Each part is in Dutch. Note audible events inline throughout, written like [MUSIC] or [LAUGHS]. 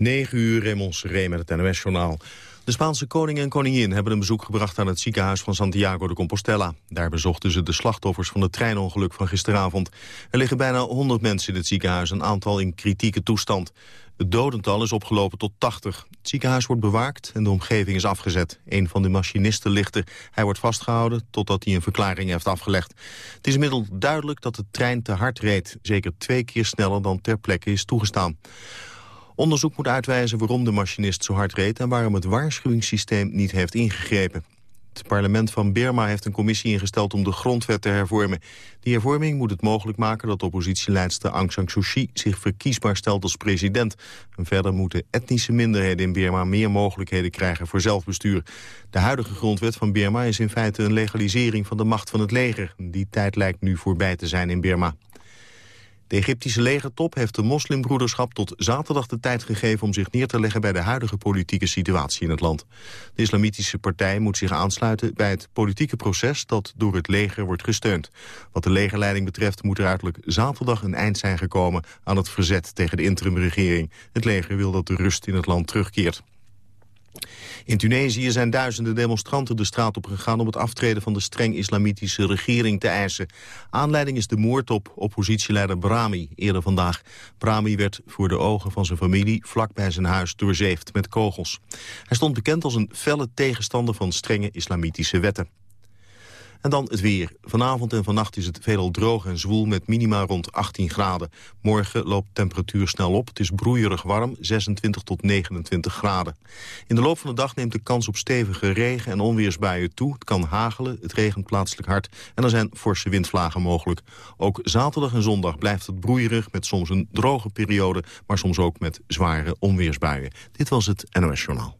9 uur, Raymond Seré met het NOS-journaal. De Spaanse koning en koningin hebben een bezoek gebracht aan het ziekenhuis van Santiago de Compostela. Daar bezochten ze de slachtoffers van het treinongeluk van gisteravond. Er liggen bijna 100 mensen in het ziekenhuis, een aantal in kritieke toestand. Het dodental is opgelopen tot 80. Het ziekenhuis wordt bewaakt en de omgeving is afgezet. Een van de machinisten ligt er. Hij wordt vastgehouden totdat hij een verklaring heeft afgelegd. Het is inmiddels duidelijk dat de trein te hard reed. Zeker twee keer sneller dan ter plekke is toegestaan. Onderzoek moet uitwijzen waarom de machinist zo hard reed... en waarom het waarschuwingssysteem niet heeft ingegrepen. Het parlement van Burma heeft een commissie ingesteld om de grondwet te hervormen. Die hervorming moet het mogelijk maken dat oppositieleidster Aung San Suu Kyi zich verkiesbaar stelt als president. En verder moeten etnische minderheden in Burma meer mogelijkheden krijgen voor zelfbestuur. De huidige grondwet van Burma is in feite een legalisering van de macht van het leger. Die tijd lijkt nu voorbij te zijn in Burma. De Egyptische legertop heeft de moslimbroederschap tot zaterdag de tijd gegeven om zich neer te leggen bij de huidige politieke situatie in het land. De islamitische partij moet zich aansluiten bij het politieke proces dat door het leger wordt gesteund. Wat de legerleiding betreft moet er uiterlijk zaterdag een eind zijn gekomen aan het verzet tegen de interimregering. Het leger wil dat de rust in het land terugkeert. In Tunesië zijn duizenden demonstranten de straat op gegaan... om het aftreden van de streng islamitische regering te eisen. Aanleiding is de moord op oppositieleider Brahmi eerder vandaag. Brahmi werd voor de ogen van zijn familie vlak bij zijn huis doorzeefd met kogels. Hij stond bekend als een felle tegenstander van strenge islamitische wetten. En dan het weer. Vanavond en vannacht is het veelal droog en zwoel met minima rond 18 graden. Morgen loopt de temperatuur snel op. Het is broeierig warm, 26 tot 29 graden. In de loop van de dag neemt de kans op stevige regen- en onweersbuien toe. Het kan hagelen, het regent plaatselijk hard en er zijn forse windvlagen mogelijk. Ook zaterdag en zondag blijft het broeierig met soms een droge periode... maar soms ook met zware onweersbuien. Dit was het NOS Journaal.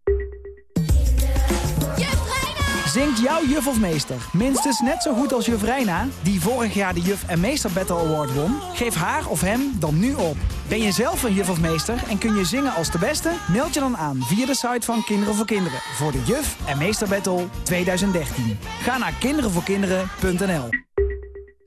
Zingt jouw juf of meester minstens net zo goed als juf Reina... die vorig jaar de Juf en Meester Battle Award won? Geef haar of hem dan nu op. Ben je zelf een juf of meester en kun je zingen als de beste? Meld je dan aan via de site van Kinderen voor Kinderen... voor de Juf en Meester Battle 2013. Ga naar kinderenvoorkinderen.nl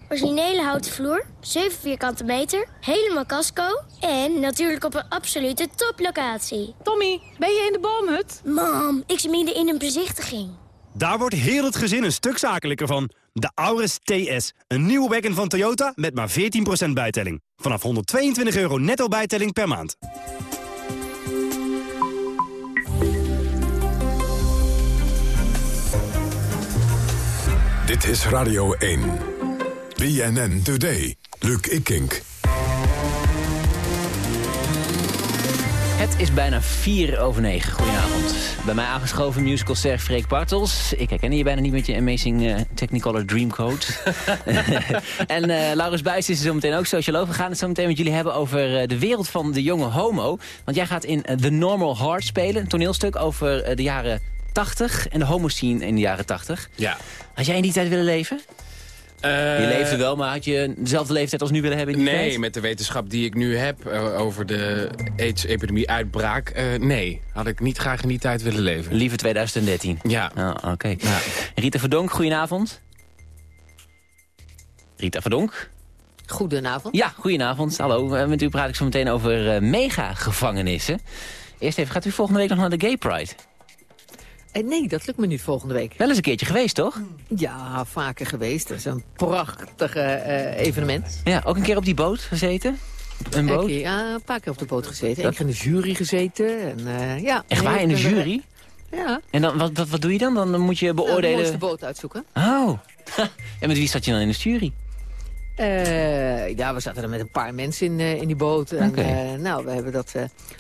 Originele houten vloer, 7 vierkante meter, helemaal casco... en natuurlijk op een absolute toplocatie. Tommy, ben je in de boomhut? Mam, ik zit midden in een bezichtiging. Daar wordt heel het gezin een stuk zakelijker van. De Auris TS, een nieuwe wagon van Toyota met maar 14% bijtelling. Vanaf 122 euro netto bijtelling per maand. Dit is Radio 1. BNN Today. Luc Ikink. Het is bijna vier over negen. Goedenavond. Bij mij aangeschoven musicalster Freek Bartels. Ik herken je bijna niet met je Amazing uh, Technicolor Dreamcode. [LAUGHS] en uh, Laurens Buijs is zo meteen ook socioloog. We gaan het zo meteen met jullie hebben over uh, de wereld van de jonge homo. Want jij gaat in The Normal Heart spelen. Een toneelstuk over de jaren 80 en de homo-scene in de jaren 80. Ja. Had jij in die tijd willen leven? Uh, je leefde wel, maar had je dezelfde leeftijd als nu willen hebben in die Nee, tijd? met de wetenschap die ik nu heb uh, over de AIDS-epidemie-uitbraak... Uh, nee, had ik niet graag in die tijd willen leven. Liever 2013? Ja. Oh, Oké. Okay. Ja. Rita Verdonk, goedenavond. Rita Verdonk? Goedenavond. Ja, goedenavond. Hallo, met u praat ik zo meteen over mega-gevangenissen. Eerst even, gaat u volgende week nog naar de Gay Pride? Nee, dat lukt me niet volgende week. Wel eens een keertje geweest, toch? Ja, vaker geweest. Dat is een prachtig uh, evenement. Ja, ook een keer op die boot gezeten? Een boot? Ja, een paar keer op de boot gezeten. Eén keer in de jury gezeten. En, uh, ja, Echt waar, in de jury? Ja. En dan, wat, wat, wat doe je dan? Dan moet je beoordelen... Nou, de boot uitzoeken. Oh. [LAUGHS] en met wie zat je dan in de jury? Uh, ja, we zaten er met een paar mensen in, uh, in die boot. En, okay. uh, nou, we hebben dat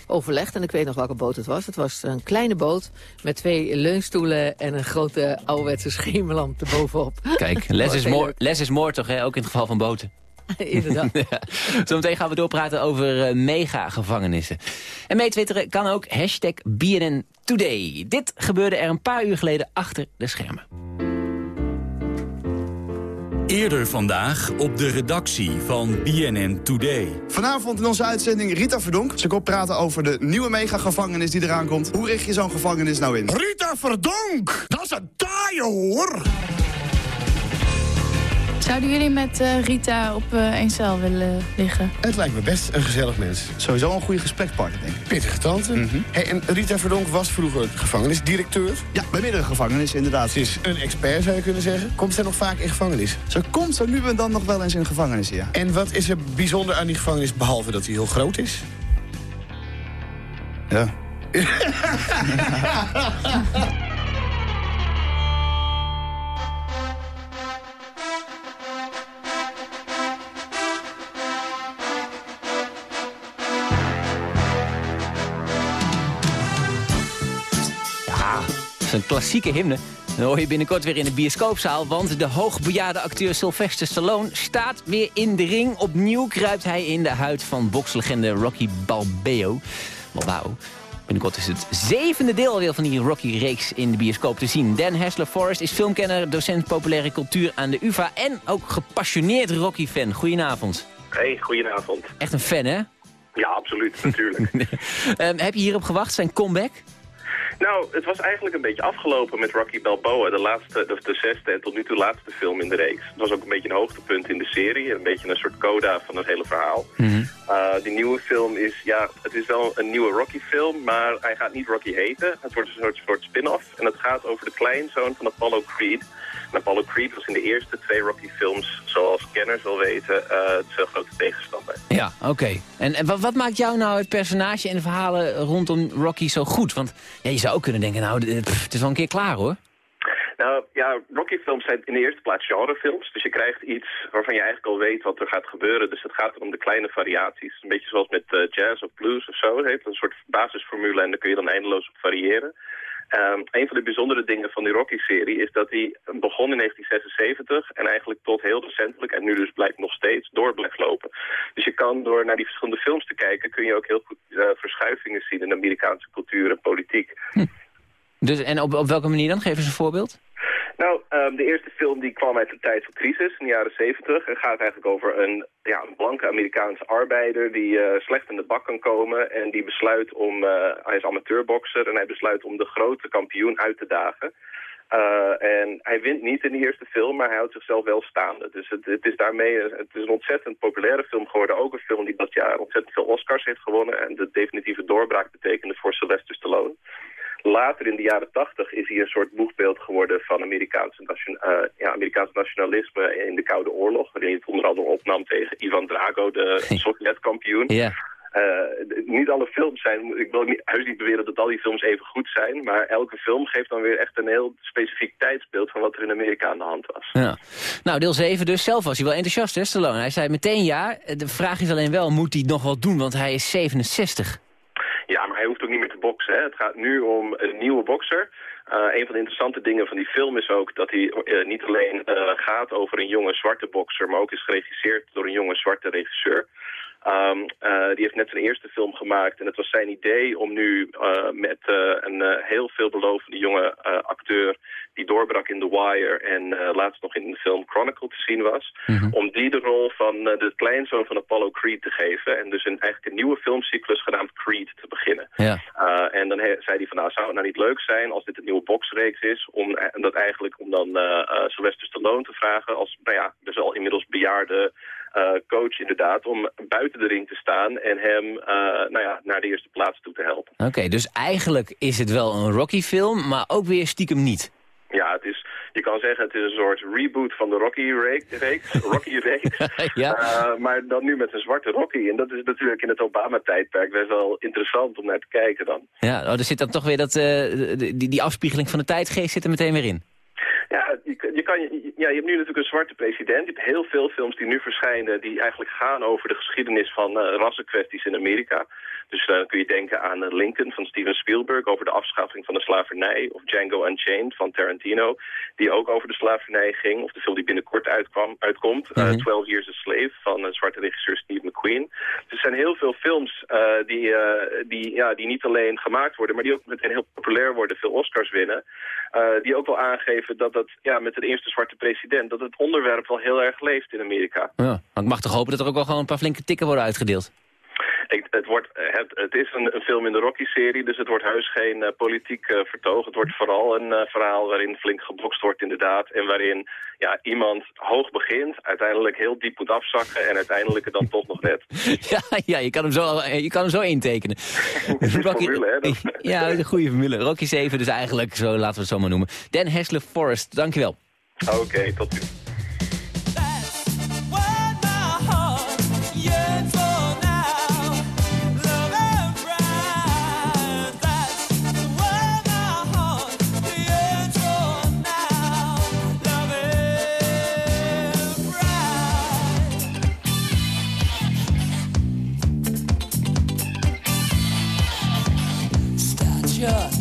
overlegd en ik weet nog welke boot het was. Het was een kleine boot met twee leunstoelen en een grote ouderwetse schemerlamp erbovenop. Kijk, [LAUGHS] less is, more, less is more toch, hè? ook in het geval van boten. [LAUGHS] Inderdaad. [LAUGHS] ja. Zometeen gaan we doorpraten over mega-gevangenissen. En mee twitteren kan ook hashtag BNN Today. Dit gebeurde er een paar uur geleden achter de schermen. Eerder vandaag op de redactie van BNN Today. Vanavond in onze uitzending Rita Verdonk. Ze komt praten over de nieuwe megagevangenis die eraan komt. Hoe richt je zo'n gevangenis nou in? Rita Verdonk! Dat is een taaie hoor! Zouden jullie met uh, Rita op uh, één cel willen liggen? Het lijkt me best een gezellig mens. Sowieso een goede gesprekspartner, denk ik. Pittige tante. Mm -hmm. hey, en Rita Verdonk was vroeger gevangenisdirecteur. Ja, bij meerdere gevangenissen, inderdaad. Ze is een expert, zou je kunnen zeggen. Komt zij nog vaak in gevangenis? Ze komt zo nu en dan nog wel eens in gevangenis, ja. En wat is er bijzonder aan die gevangenis, behalve dat hij heel groot is? Ja. [LAUGHS] [LAUGHS] een klassieke hymne. Dan hoor je binnenkort weer in de bioscoopzaal... want de hoogbejaarde acteur Sylvester Stallone staat weer in de ring. Opnieuw kruipt hij in de huid van bokslegende Rocky Balboa. Balboa. Binnenkort is het zevende deel alweer van die Rocky-reeks in de bioscoop te zien. Dan Hessler Forrest is filmkenner, docent populaire cultuur aan de UvA... en ook gepassioneerd Rocky-fan. Goedenavond. Hey, goedenavond. Echt een fan, hè? Ja, absoluut, natuurlijk. um, [LAUGHS] heb je hierop gewacht, zijn comeback? Nou, het was eigenlijk een beetje afgelopen met Rocky Balboa, de, laatste, de, de zesde en tot nu toe laatste film in de reeks. Het was ook een beetje een hoogtepunt in de serie, een beetje een soort coda van het hele verhaal. Mm uh, die nieuwe film is, ja, het is wel een nieuwe Rocky-film, maar hij gaat niet Rocky heten. Het wordt een soort, soort spin-off en het gaat over de kleinzoon van Apollo Creed. En Apollo Creed was in de eerste twee Rocky-films, zoals kenners wel weten, uh, de veel grote tegenstander. Ja, oké. En, en wat, maakt jou nou het personage en de verhalen rondom Rocky zo goed? Want ja, je zou ook kunnen denken, nou, het is wel een keer klaar hoor. Nou ja, Rocky-films zijn in de eerste plaats genrefilms. Dus je krijgt iets waarvan je eigenlijk al weet wat er gaat gebeuren. Dus het gaat om de kleine variaties. Een beetje zoals met uh, jazz of blues of zo. Het heeft een soort basisformule en daar kun je dan eindeloos op variëren. Um, een van de bijzondere dingen van die Rocky-serie is dat die begon in 1976 en eigenlijk tot heel recentelijk en nu dus blijkt nog steeds door blijft lopen. Dus je kan door naar die verschillende films te kijken kun je ook heel goed uh, verschuivingen zien in Amerikaanse cultuur en politiek. Hm. Dus, en op, op welke manier dan? Geef eens een voorbeeld. Nou, um, de eerste film die kwam uit de tijd van crisis in de jaren 70. en gaat eigenlijk over een, ja, een blanke Amerikaanse arbeider die uh, slecht in de bak kan komen. En die besluit om, uh, hij is amateurbokser en hij besluit om de grote kampioen uit te dagen. Uh, en hij wint niet in de eerste film, maar hij houdt zichzelf wel staande. Dus het, het, is daarmee het is een ontzettend populaire film geworden. Ook een film die dat jaar ontzettend veel Oscars heeft gewonnen. En de definitieve doorbraak betekende voor Sylvester Stallone. Later in de jaren tachtig is hij een soort boegbeeld geworden van Amerikaanse, nation, uh, ja, Amerikaans nationalisme in de Koude Oorlog. Waarin hij het onder andere opnam tegen Ivan Drago, de [LAUGHS] Sovjet-kampioen. Ja. Uh, niet alle films zijn, ik wil niet, niet beweren dat al die films even goed zijn, maar elke film geeft dan weer echt een heel specifiek tijdsbeeld van wat er in Amerika aan de hand was. Ja. Nou, deel 7 dus. Zelf was hij wel enthousiast, hè, Stallone? Hij zei meteen ja. De vraag is alleen wel, moet hij nog wat doen, want hij is 67. Ja, maar hij hoeft ook niet meer te Hè. Het gaat nu om een nieuwe bokser. Uh, een van de interessante dingen van die film is ook dat hij uh, niet alleen uh, gaat over een jonge zwarte bokser, maar ook is geregisseerd door een jonge zwarte regisseur. Um, uh, die heeft net zijn eerste film gemaakt en het was zijn idee om nu uh, met uh, een heel veelbelovende jonge acteur die doorbrak in The Wire en laatst nog in de film Chronicle te zien was, mm -hmm. om die de rol van de kleinzoon van Apollo Creed te geven en dus een, eigenlijk een nieuwe filmcyclus genaamd Creed te beginnen. Ja. en dan zei hij van nou zou het nou niet leuk zijn als dit een nieuwe boxreeks is om dat eigenlijk om dan Sylvester Stallone te vragen als nou ja, dus al inmiddels bejaarde coach inderdaad om buiten de ring te staan en hem uh, nou ja, naar de eerste plaats toe te helpen. Oké, okay, dus eigenlijk is het wel een Rocky-film, maar ook weer stiekem niet. Ja, het is, je kan zeggen het is een soort reboot van de Rocky -reeks, [LAUGHS] [LAUGHS] ja. uh, maar dan nu met een zwarte Rocky. En dat is natuurlijk in het Obama-tijdperk best wel interessant om naar te kijken dan. Ja, oh, er zit dan toch weer dat, die, die afspiegeling van de tijdgeest zit er meteen weer in. Ja, je, je kan je ja, je hebt nu natuurlijk een zwarte president. Je hebt heel veel films die nu verschijnen... die eigenlijk gaan over de geschiedenis van uh, rassenkwesties in Amerika. Dus dan kun je denken aan Lincoln van Steven Spielberg... over de afschaffing van de slavernij. Of Django Unchained van Tarantino... die ook over de slavernij ging. Of de film die binnenkort uitkwam, uitkomt. Mm 12 Years a Slave van zwarte regisseur Steve McQueen. Dus er zijn heel veel films die, die, ja, die niet alleen gemaakt worden... maar die ook meteen heel populair worden, veel Oscars winnen... die ook wel aangeven dat dat ja, met de eerste zwarte president... dat het onderwerp wel heel erg leeft in Amerika. Ja, maar ik mag toch hopen dat er ook wel gewoon een paar flinke tikken worden uitgedeeld? Ik, het, wordt, het, het is een, een, film in de Rocky-serie, dus het wordt huis geen uh, politiek uh, vertoog. Het wordt vooral een uh, verhaal waarin flink gebokst wordt inderdaad. En waarin ja, iemand hoog begint, uiteindelijk heel diep moet afzakken... en uiteindelijk het dan toch nog net. [LAUGHS] Ja, ja je, kan hem zo, je kan hem zo intekenen. [LAUGHS] Rocky, formule, hè? [LAUGHS] Ja, een goede formule. Rocky 7 dus eigenlijk, zo, laten we het zo maar noemen. Dan Hesler Forrest, dankjewel. Oké, okay, tot ziens. Paul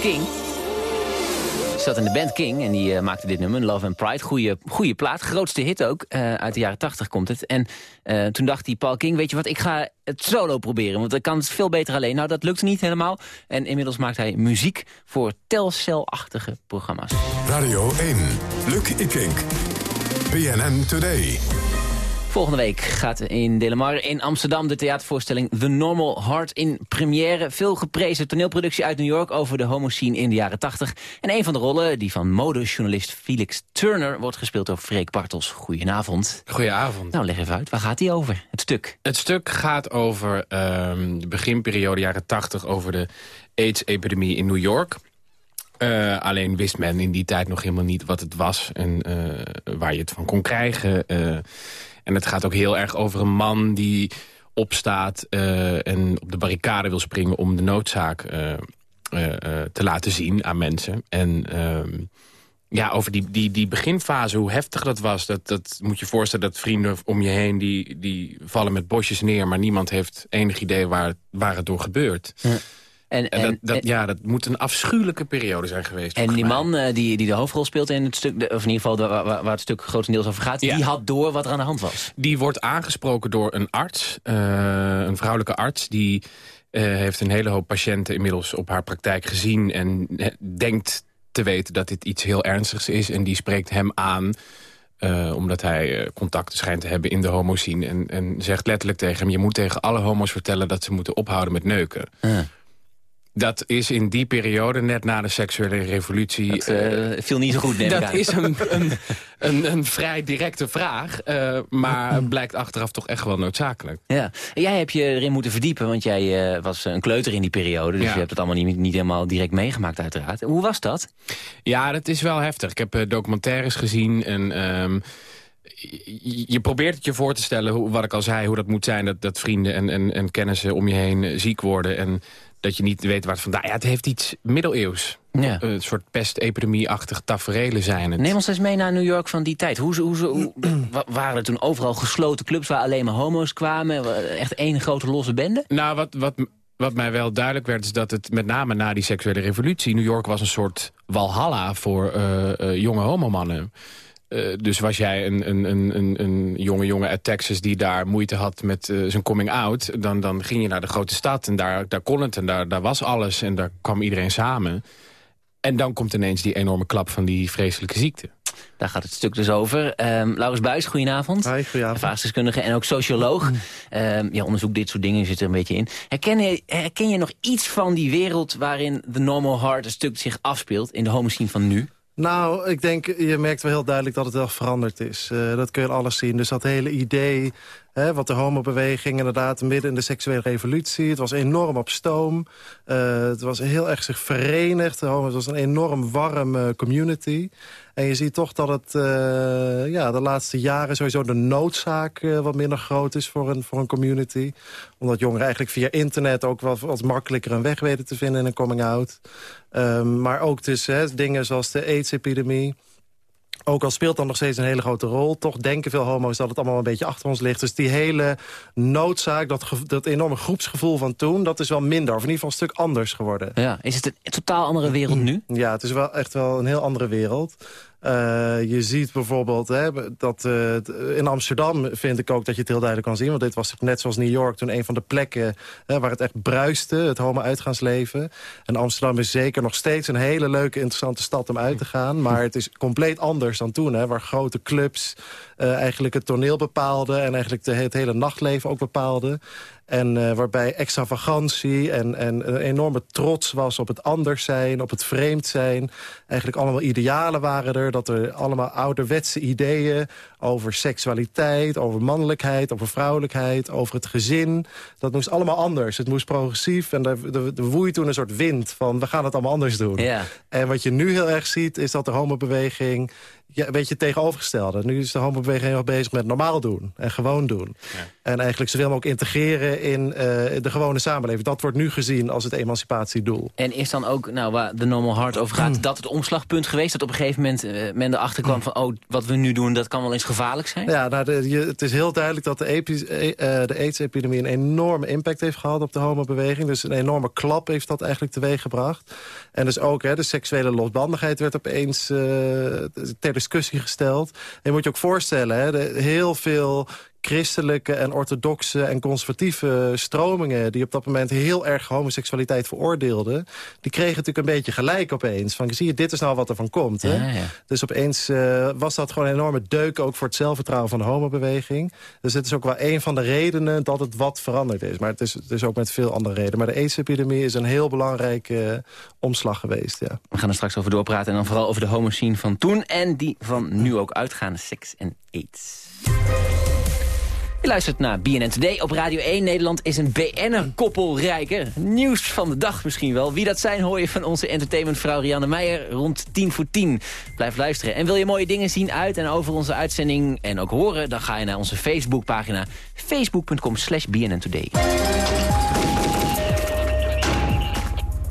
King. Hij zat in de band King en die uh, maakte dit nummer, Love and Pride. Goeie, goeie plaat, grootste hit ook. Uh, uit de jaren 80 komt het. En uh, toen dacht hij, Paul King, weet je wat, ik ga het solo proberen. Want ik kan het veel beter alleen. Nou, dat lukt niet helemaal. En inmiddels maakt hij muziek voor telcelachtige programma's. Radio 1, Luc Ikink. BNN Today. Volgende week gaat in Delamar in Amsterdam de theatervoorstelling The Normal Heart in première. Veel geprezen toneelproductie uit New York over de homoscene in de jaren 80. En een van de rollen, die van modejournalist Felix Turner, wordt gespeeld door Freek Bartels. Goedenavond. Goedenavond. Nou, leg even uit. Waar gaat die over, het stuk? Het stuk gaat over um, de beginperiode jaren 80, over de AIDS-epidemie in New York. Uh, alleen wist men in die tijd nog helemaal niet wat het was en uh, waar je het van kon krijgen. Uh, en het gaat ook heel erg over een man die opstaat en op de barricade wil springen om de noodzaak te laten zien aan mensen. En ehm, ja, over die, die, die beginfase, hoe heftig dat was. Dat, dat moet je voorstellen dat vrienden om je heen... die, die vallen met bosjes neer... maar niemand heeft enig idee waar, waar het door gebeurt. Ja. En, en, dat, dat, ja, dat moet een afschuwelijke periode zijn geweest. En die man uh, die, die de hoofdrol speelt in het stuk... of in ieder geval de, waar, waar, het stuk grotendeels over gaat... Ja. die had door wat er aan de hand was. Die wordt aangesproken door een arts. Uh, een vrouwelijke arts die... Uh, heeft een hele hoop patiënten inmiddels op haar praktijk gezien... en denkt te weten dat dit iets heel ernstigs is. En die spreekt hem aan, uh, omdat hij uh, contacten schijnt te hebben in de homoscene. En, en zegt letterlijk tegen hem, je moet tegen alle homo's vertellen... dat ze moeten ophouden met neuken. Ja. Dat is in die periode, net na de seksuele revolutie... Dat uh, viel niet zo goed, neem Dat is een, [LAUGHS] een, een, een, vrij directe vraag, uh, maar blijkt achteraf toch echt wel noodzakelijk. Ja. En jij hebt je erin moeten verdiepen, want jij uh, was een kleuter in die periode... dus ja. je hebt het allemaal niet, niet helemaal direct meegemaakt uiteraard. Hoe was dat? Ja, dat is wel heftig. Ik heb documentaires gezien en... Um, je probeert het je voor te stellen, hoe, wat ik al zei, hoe dat moet zijn... dat, dat vrienden en, en, en kennissen om je heen ziek worden... en dat je niet weet waar het vandaan... Ja, het heeft iets middeleeuws. Ja. Een soort pestepidemie-achtig tafereelen zijn het. Neem ons eens mee naar New York van die tijd. Hoe, hoe, hoe, [CLEARS THROAT] waren er toen overal gesloten clubs waar alleen maar homo's kwamen? Echt één grote losse bende? Nou, wat, wat, wat mij wel duidelijk werd... is dat het met name na die seksuele revolutie... New York was een soort walhalla voor uh, uh, jonge homomannen. Uh, dus was jij een, een, een, een, jonge jongen uit Texas die daar moeite had met uh, zijn coming out... Dan, dan ging je naar de grote stad en daar, daar kon het en daar, daar was alles en daar kwam iedereen samen. En dan komt ineens die enorme klap van die vreselijke ziekte. Daar gaat het stuk dus over. Um, Laurens Buijs, goedenavond. Hoi, goedenavond. Ervaringsdeskundige en ook socioloog. Um, ja, onderzoek dit soort dingen zit er een beetje in. Herken je, herken je nog iets van die wereld waarin The Normal Heart een stuk zich afspeelt... in de homoscene van nu? Nou, ik denk, je merkt wel heel duidelijk dat het wel veranderd is. Uh, dat kun je alles zien. Dus dat hele idee, hè, wat de homobeweging inderdaad midden in de seksuele revolutie... het was enorm op stoom. Uh, het was heel erg zich verenigd. Het was een enorm warm community. En je ziet toch dat het uh, ja, de laatste jaren sowieso de noodzaak uh, wat minder groot is voor een, voor een community. Omdat jongeren eigenlijk via internet ook wat, wat makkelijker een weg weten te vinden in een coming-out. Um, maar ook dus hè, dingen zoals de AIDS-epidemie. Ook al speelt dan nog steeds een hele grote rol... toch denken veel homo's dat het allemaal een beetje achter ons ligt. Dus die hele noodzaak, dat, dat enorme groepsgevoel van toen... dat is wel minder, of in ieder geval een stuk anders geworden. Ja, is het een totaal andere wereld nu? Ja, het is wel echt wel een heel andere wereld. Uh, je ziet bijvoorbeeld hè, dat uh, in Amsterdam vind ik ook dat je het heel duidelijk kan zien. Want dit was net zoals New York toen een van de plekken hè, waar het echt bruiste. Het homo-uitgaansleven. En Amsterdam is zeker nog steeds een hele leuke, interessante stad om uit te gaan. Maar het is compleet anders dan toen. Hè, waar grote clubs uh, eigenlijk het toneel bepaalden. En eigenlijk het hele nachtleven ook bepaalden. En uh, waarbij extravagantie en, en een enorme trots was op het anders zijn, op het vreemd zijn. Eigenlijk allemaal idealen waren er. Dat er allemaal ouderwetse ideeën over seksualiteit, over mannelijkheid, over vrouwelijkheid, over het gezin. Dat moest allemaal anders. Het moest progressief en er, er, er woei toen een soort wind van we gaan het allemaal anders doen. En wat je nu heel erg ziet is dat de homobeweging ja, een beetje tegenovergestelde. Nu is de homobeweging nog bezig met normaal doen en gewoon doen. Ja. En eigenlijk zoveel mogelijk integreren in uh, de gewone samenleving. Dat wordt nu gezien als het emancipatiedoel. En is dan ook, nou, waar de Normal Heart over gaat... Mm. dat het omslagpunt geweest? Dat op een gegeven moment uh, men erachter kwam mm. van... oh, wat we nu doen, dat kan wel eens gevaarlijk zijn? Ja, nou, de, je, het is heel duidelijk dat de, uh, de AIDS-epidemie... een enorme impact heeft gehad op de homobeweging. Dus een enorme klap heeft dat eigenlijk teweeggebracht. En dus ook hè, de seksuele losbandigheid werd opeens discussie gesteld. En je moet je ook voorstellen, hè, heel veel christelijke en orthodoxe en conservatieve stromingen... die op dat moment heel erg homoseksualiteit veroordeelden... die kregen natuurlijk een beetje gelijk opeens. Van, zie je, dit is nou wat er van komt. Hè? Ja, ja. Dus opeens uh, was dat gewoon een enorme deuk... ook voor het zelfvertrouwen van de homobeweging. Dus het is ook wel een van de redenen dat het wat veranderd is. Maar het is, het is ook met veel andere redenen. Maar de AIDS-epidemie is een heel belangrijke uh, omslag geweest. Ja. We gaan er straks over doorpraten. En dan vooral over de homoscene van toen... en die van nu ook uitgaande seks en AIDS. Je luistert naar BNN Today op Radio 1. Nederland is een BN'er-koppel rijker. Nieuws van de dag misschien wel. Wie dat zijn hoor je van onze entertainmentvrouw Rianne Meijer rond 10 voor 10. Blijf luisteren. En wil je mooie dingen zien uit en over onze uitzending en ook horen... dan ga je naar onze Facebookpagina facebook.com slash BNN Today.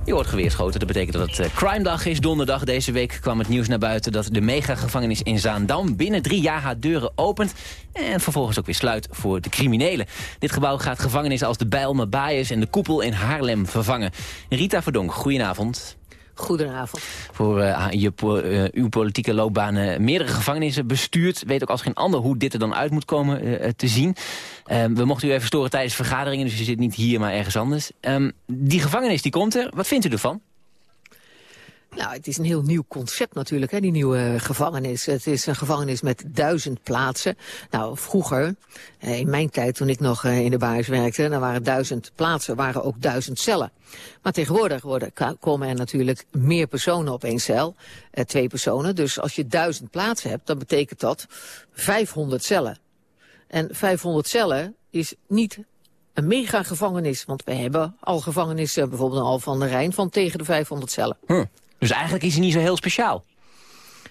Je wordt geweerschoten. Dat betekent dat het uh, crime dag is. Donderdag deze week kwam het nieuws naar buiten... dat de megagevangenis in Zaandam binnen drie jaar haar deuren opent... en vervolgens ook weer sluit voor de criminelen. Dit gebouw gaat gevangenissen als de Bijlmer Baaiers... en de Koepel in Haarlem vervangen. Rita Verdonk, goedenavond. Goedenavond. Voor je, uh, uw politieke loopbaan meerdere gevangenissen bestuurd. Weet ook als geen ander hoe dit er dan uit moet komen te zien. Um, we mochten u even storen tijdens vergaderingen, dus u zit niet hier, maar ergens anders. Um, die gevangenis die komt er. Wat vindt u ervan? Nou, het is een heel nieuw concept natuurlijk, hè, die nieuwe gevangenis. Het is een gevangenis met duizend plaatsen. Nou, vroeger, in mijn tijd toen ik nog in de baas werkte... dan waren duizend plaatsen, waren ook duizend cellen. Maar tegenwoordig worden, komen er natuurlijk meer personen op één cel. Eh, twee personen, dus als je duizend plaatsen hebt... dan betekent dat 500 cellen. En 500 cellen is niet een mega-gevangenis. Want we hebben al gevangenissen, bijvoorbeeld al van de Rijn... van tegen de 500 cellen. Dus eigenlijk is hij niet zo heel speciaal.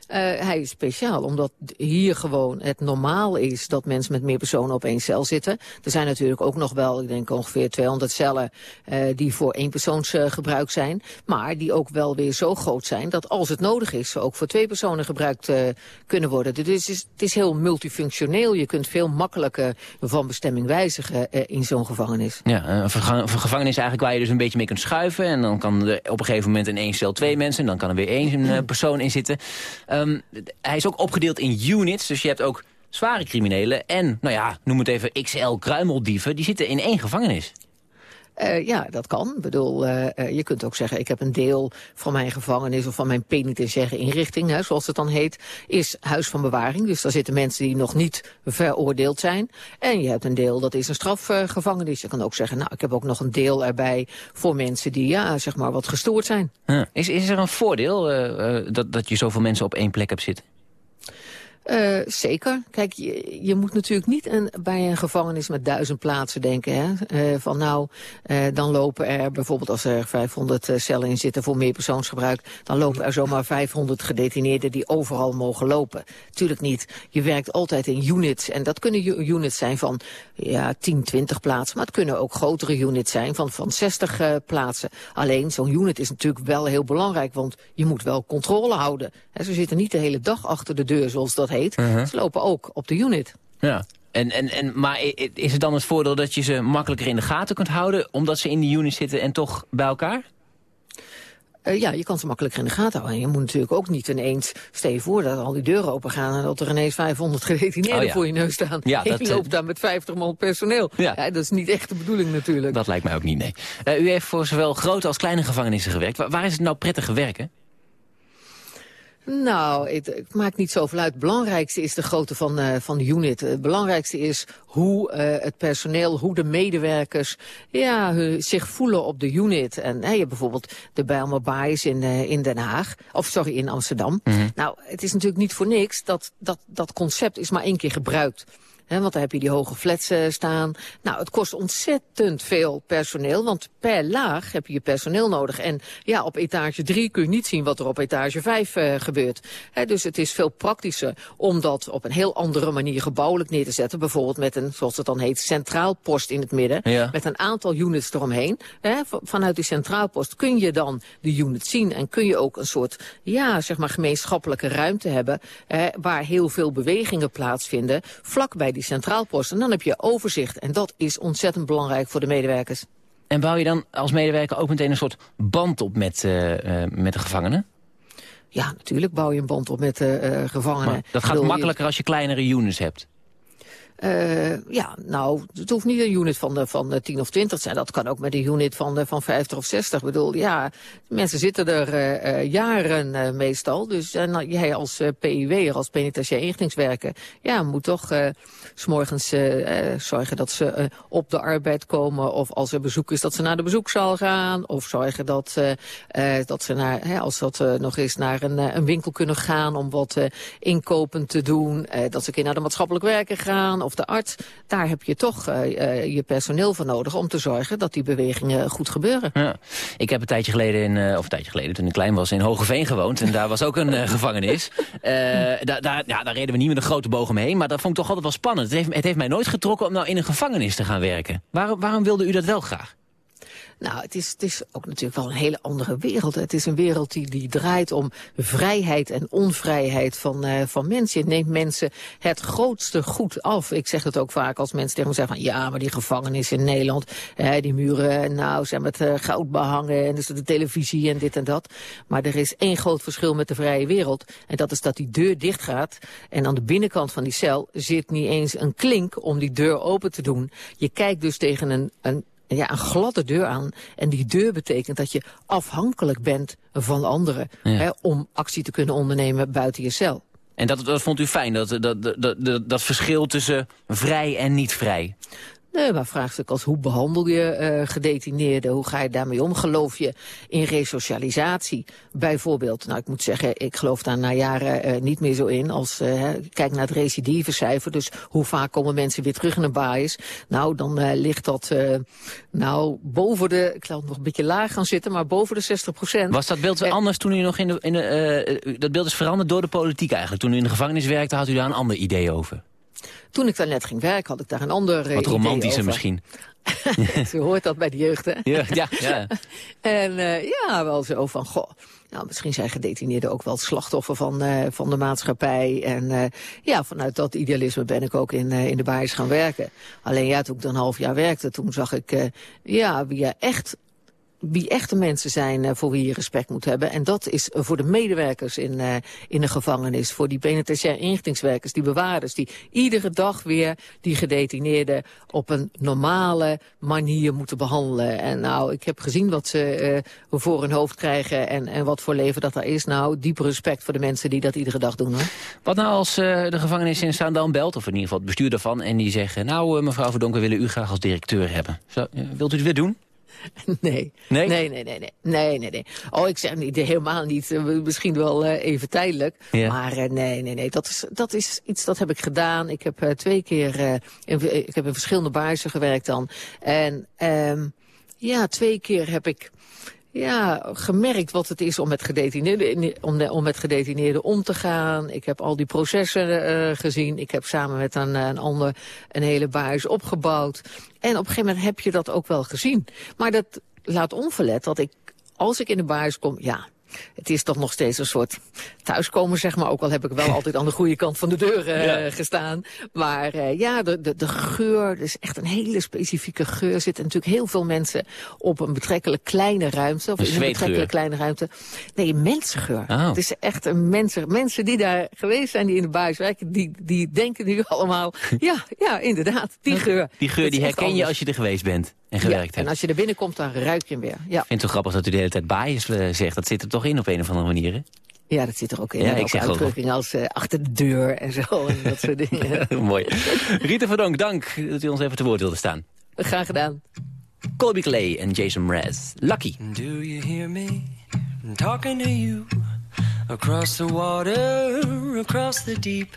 Uh, hij is speciaal, omdat hier gewoon het normaal is dat mensen met meer personen op één cel zitten. Er zijn natuurlijk ook nog wel, ik denk ongeveer 200 cellen uh, die voor eenpersoonsgebruik uh, zijn. Maar die ook wel weer zo groot zijn dat als het nodig is, ook voor twee personen gebruikt kunnen worden. Dus het is, het is heel multifunctioneel. Je kunt veel makkelijker van bestemming wijzigen in zo'n gevangenis. Ja, een, gevangenis eigenlijk waar je dus een beetje mee kunt schuiven. En dan kan er op een gegeven moment in één cel twee mensen. En dan kan er weer één persoon in zitten. Um, hij is ook opgedeeld in units, dus je hebt ook zware criminelen... en, nou ja, noem het even XL-kruimeldieven, die zitten in één gevangenis. Uh, ja, dat kan. Ik bedoel, uh, uh, je kunt ook zeggen, ik heb een deel van mijn gevangenis of van mijn penitentiaire inrichting, hè, zoals het dan heet, is huis van bewaring. Dus daar zitten mensen die nog niet veroordeeld zijn. En je hebt een deel, dat is een strafgevangenis. Je kan ook zeggen, nou, ik heb ook nog een deel erbij voor mensen die, ja, zeg maar, wat gestoord zijn. Is, is er een voordeel dat, dat je zoveel mensen op één plek hebt zitten? Uh, zeker. Kijk, je, je moet natuurlijk niet een, bij een gevangenis met duizend plaatsen denken. Hè? Uh, van nou, uh, dan lopen er bijvoorbeeld als er 500 cellen in zitten voor meerpersoonsgebruik... dan lopen er zomaar 500 gedetineerden die overal mogen lopen. Tuurlijk niet. Je werkt altijd in units. En dat kunnen units zijn van ja, 10, 20 plaatsen. Maar het kunnen ook grotere units zijn van, van 60 plaatsen. Alleen, zo'n unit is natuurlijk wel heel belangrijk... want je moet wel controle houden. Hè, ze zitten niet de hele dag achter de deur zoals dat heet. Uh -huh. Ze lopen ook op de unit. Ja. En, en, en, maar is het dan het voordeel dat je ze makkelijker in de gaten kunt houden... omdat ze in die unit zitten en toch bij elkaar? Uh, ja, je kan ze makkelijker in de gaten houden. En je moet natuurlijk ook niet ineens... Stel je voor dat al die deuren open gaan... en dat er ineens 500 gedetineerden oh, ja. voor je neus staan. Ja, en [LAUGHS] je loopt daar met 50 man personeel. Ja. ja. dat is niet echt de bedoeling natuurlijk. Dat lijkt mij ook niet, nee. Uh, u heeft voor zowel grote als kleine gevangenissen gewerkt. Waar, waar is het nou prettig werken? Nou, het, het, maakt niet zoveel uit. Het belangrijkste is de grootte van, uh, van de unit. Het belangrijkste is hoe uh, het personeel, hoe de medewerkers ja, zich voelen op de unit. En je hebt bijvoorbeeld de Bijlmer Baais in, in Den Haag, of sorry, in Amsterdam. Mm -hmm. Nou, het is natuurlijk niet voor niks dat dat, dat concept is maar één keer gebruikt. He, want daar heb je die hoge flats uh, staan. Nou, het kost ontzettend veel personeel, want per laag heb je je personeel nodig. En ja, op etage 3 kun je niet zien wat er op etage 5 uh, gebeurt. He, dus het is veel praktischer om dat op een heel andere manier gebouwelijk neer te zetten. Bijvoorbeeld met een, zoals het dan heet, centraal post in het midden. Ja. Met een aantal units eromheen. He, vanuit die centraalpost kun je dan de unit zien. En kun je ook een soort, ja, zeg maar gemeenschappelijke ruimte hebben. waar heel veel bewegingen plaatsvinden. Vlak bij die die centraalpost. En dan heb je overzicht. En dat is ontzettend belangrijk voor de medewerkers. En bouw je dan als medewerker ook meteen een soort band op met, uh, uh, met de gevangenen? Ja, natuurlijk bouw je een band op met de uh, gevangenen. Maar dat gaat makkelijker als je kleinere units hebt. Uh, ja, nou, het hoeft niet een unit van, de, van de 10 of 20 te zijn. Dat kan ook met een unit van, de, van 50 of 60. Ik bedoel, ja, mensen zitten er uh, jaren meestal. Dus en jij als PIW'er, als penitentiair inrichtingswerker... ja, moet toch uh, s'morgens zorgen dat ze op de arbeid komen... of als er bezoek is, dat ze naar de bezoekzaal gaan... of zorgen dat, dat ze, naar, hè, als dat nog is, naar een, een winkel kunnen gaan... om wat inkopen te doen. dat ze een keer naar de maatschappelijk werken gaan of de arts, daar heb je toch je personeel voor nodig... om te zorgen dat die bewegingen goed gebeuren. Ja. Ik heb een tijdje geleden, in, of een tijdje geleden toen ik klein was, in Hogeveen gewoond. En daar was ook een [LAUGHS] gevangenis. daar, daar, ja, daar reden we niet met een grote boog omheen. Maar dat vond ik toch altijd wel spannend. Het heeft, het heeft mij nooit getrokken om nou in een gevangenis te gaan werken. Waarom, waarom wilde u dat wel graag? Nou, het is, het is ook natuurlijk wel een hele andere wereld. Het is een wereld die, die draait om vrijheid en onvrijheid van, uh, van mensen. Je neemt mensen het grootste goed af. Ik zeg het ook vaak als mensen tegen me zeggen van... ja, maar die gevangenis in Nederland, eh, die muren nou, zijn met uh, goud behangen... en dus de televisie en dit en dat. Maar er is één groot verschil met de vrije wereld. En dat is dat die deur dicht gaat. En aan de binnenkant van die cel zit niet eens een klink om die deur open te doen. Je kijkt dus tegen een, een ja, een gladde deur aan. En die deur betekent dat je afhankelijk bent van anderen... Hè, om actie te kunnen ondernemen buiten je cel. En dat, dat vond u fijn, dat, dat, dat, dat, dat verschil tussen vrij en niet vrij? Nee, maar vraagstuk als hoe behandel je uh, gedetineerden? Hoe ga je daarmee om? Geloof je in resocialisatie? Bijvoorbeeld, nou ik moet zeggen, ik geloof daar na jaren uh, niet meer zo in. Als uh, kijk naar het recidivecijfer, dus hoe vaak komen mensen weer terug in een baas? Nou, dan ligt dat nou boven de, ik laat het nog een beetje laag gaan zitten, maar boven de 60 procent. Was dat beeld anders toen u nog in de, in de dat beeld is veranderd door de politiek eigenlijk? Toen u in de gevangenis werkte, had u daar een ander idee over? Toen ik daar net ging werken, had ik daar een ander Wat romantischer misschien. [LAUGHS] Zo hoort dat bij de jeugd, hè? Ja, ja. ja. [LAUGHS] en uh, ja, wel zo van, goh, nou, misschien zijn gedetineerden ook wel het slachtoffer van, uh, van de maatschappij. En uh, ja, vanuit dat idealisme ben ik ook in, in de baas gaan werken. Alleen ja, toen ik dan een half jaar werkte, toen zag ik, ja, wie je echt wie echte mensen zijn uh, voor wie je respect moet hebben. En dat is uh, voor de medewerkers in, uh, in de gevangenis. Voor die penitentiaire inrichtingswerkers, die bewaarders. Die iedere dag weer die gedetineerden op een normale manier moeten behandelen. En nou, ik heb gezien wat ze voor hun hoofd krijgen. En, en wat voor leven dat er is. Nou, diep respect voor de mensen die dat iedere dag doen. Hoor. Wat nou als de gevangenis in Zaandam belt, of in ieder geval het bestuur daarvan. En die zeggen, nou mevrouw Verdonker, willen u graag als directeur hebben. Zo, wilt u het weer doen? [LAUGHS] Nee. Nee? Nee, nee, nee, nee. nee, nee, nee. Oh, ik zeg niet, helemaal niet. Eh, misschien wel uh, even tijdelijk. Ja. Maar uh, nee, nee, nee. Dat is, dat is iets dat heb ik gedaan. Ik heb uh, twee keer, in, ik heb in verschillende baarsen gewerkt dan. En um, ja, twee keer heb ik ja, gemerkt wat het is om met gedetineerden, om, om met gedetineerden om te gaan. Ik heb al die processen uh, gezien. Ik heb samen met een, een ander een hele buis opgebouwd. En op een gegeven moment heb je dat ook wel gezien. Maar dat laat onverlet dat ik, als ik in de buis kom, ja, het is toch nog steeds een soort thuiskomen, zeg maar. Ook al heb ik wel [LAUGHS] altijd aan de goede kant van de deur uh, gestaan. Maar uh, ja, de, de, de geur, dus echt een hele specifieke geur. Zitten natuurlijk heel veel mensen op een betrekkelijk kleine ruimte. Of een in een betrekkelijk kleine ruimte. Nee, een mensengeur. Oh. Het is echt een mensen. Mensen die daar geweest zijn, die in de buis werken, die, die denken nu [LAUGHS] allemaal... ja, ja, inderdaad, die geur. Die geur die herken je als je er geweest bent en gewerkt ja, hebt. En als je er binnenkomt, dan ruik je hem weer. Ja. Ik vind het zo grappig dat u de hele tijd bias uh, zegt. Dat zit er toch in op een of andere manier, hè? Ja, dat zit er ook in. Ja, ik zeg uitdrukkingen als uh, achter de deur en zo. En dat soort [LAUGHS] dingen. Mooi. Rita Verdonk, dank dat u ons even te woord wilde staan. Graag gedaan. Colby Clay en Jason Mraz. Lucky. Do you hear me talking to you? Across the water, across the deep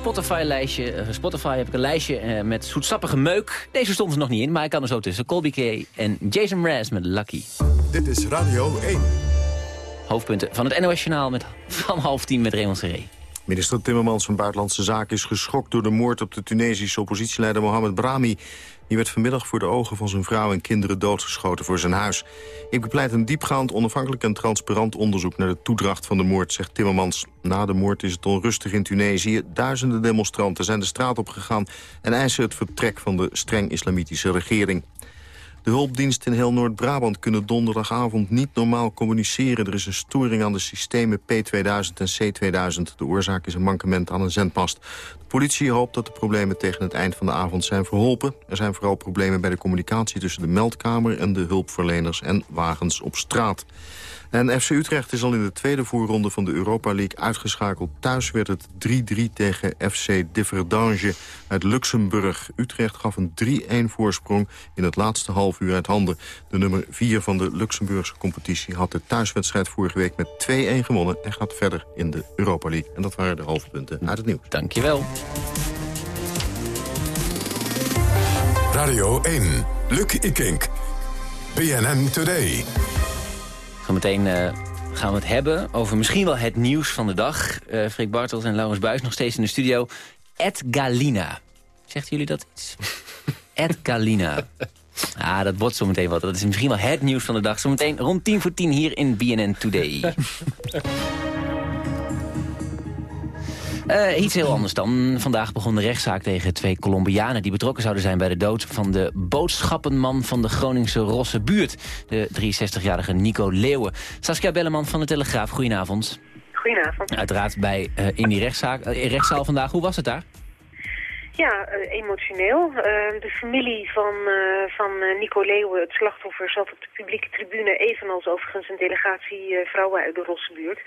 Spotify-lijstje, eh, Spotify heb ik een lijstje eh, met zoetsappige meuk. Deze stond er nog niet in, maar ik kan er zo tussen. Colby Kay en Jason Mraz met Lucky. Dit is Radio 1. Hoofdpunten van het NOS Journaal met, van half tien met Raymond Seré. Minister Timmermans van Buitenlandse Zaken is geschokt door de moord op de Tunesische oppositieleider Mohamed Brahmi. Die werd vanmiddag voor de ogen van zijn vrouw en kinderen doodgeschoten voor zijn huis. Ik bepleit een diepgaand, onafhankelijk en transparant onderzoek naar de toedracht van de moord, zegt Timmermans. Na de moord is het onrustig in Tunesië. Duizenden demonstranten zijn de straat opgegaan en eisen het vertrek van de streng islamitische regering. De hulpdiensten in heel Noord-Brabant kunnen donderdagavond niet normaal communiceren. Er is een storing aan de systemen P2000 en C2000. De oorzaak is een mankement aan een zendmast. De politie hoopt dat de problemen tegen het eind van de avond zijn verholpen. Er zijn vooral problemen bij de communicatie tussen de meldkamer en de hulpverleners en wagens op straat. En FC Utrecht is al in de tweede voorronde van de Europa League uitgeschakeld. Thuis werd het 3-3 tegen FC Differdange uit Luxemburg. Utrecht gaf een 3-1 voorsprong in het laatste half uur uit handen. De nummer 4 van de Luxemburgse competitie had de thuiswedstrijd vorige week met 2-1 gewonnen... en gaat verder in de Europa League. En dat waren de hoofdpunten uit het nieuws. Dankjewel. Radio 1. Luc Ikink. BNN Today. Zometeen uh, gaan we het hebben over misschien wel het nieuws van de dag. Uh, Freek Bartels en Laurens Buis nog steeds in de studio. Ed Galina. Zegt jullie dat iets? [LAUGHS] Ed Galina. Ah, dat wordt zometeen wat. Dat is misschien wel het nieuws van de dag. Zometeen rond tien voor tien hier in BNN Today. [LAUGHS] Uh, iets heel anders dan. Vandaag begon de rechtszaak tegen twee Colombianen... die betrokken zouden zijn bij de dood van de boodschappenman... van de Groningse Rosse buurt, de 63-jarige Nico Leeuwen. Saskia Belleman van de Telegraaf, goedenavond. Goedenavond. Uiteraard bij, uh, in die rechtszaak, uh, rechtszaal vandaag. Hoe was het daar? Ja, emotioneel. de familie van, van Nico Leeuwen, het slachtoffer, zat op de publieke tribune... evenals overigens een delegatie vrouwen uit de Rosse buurt...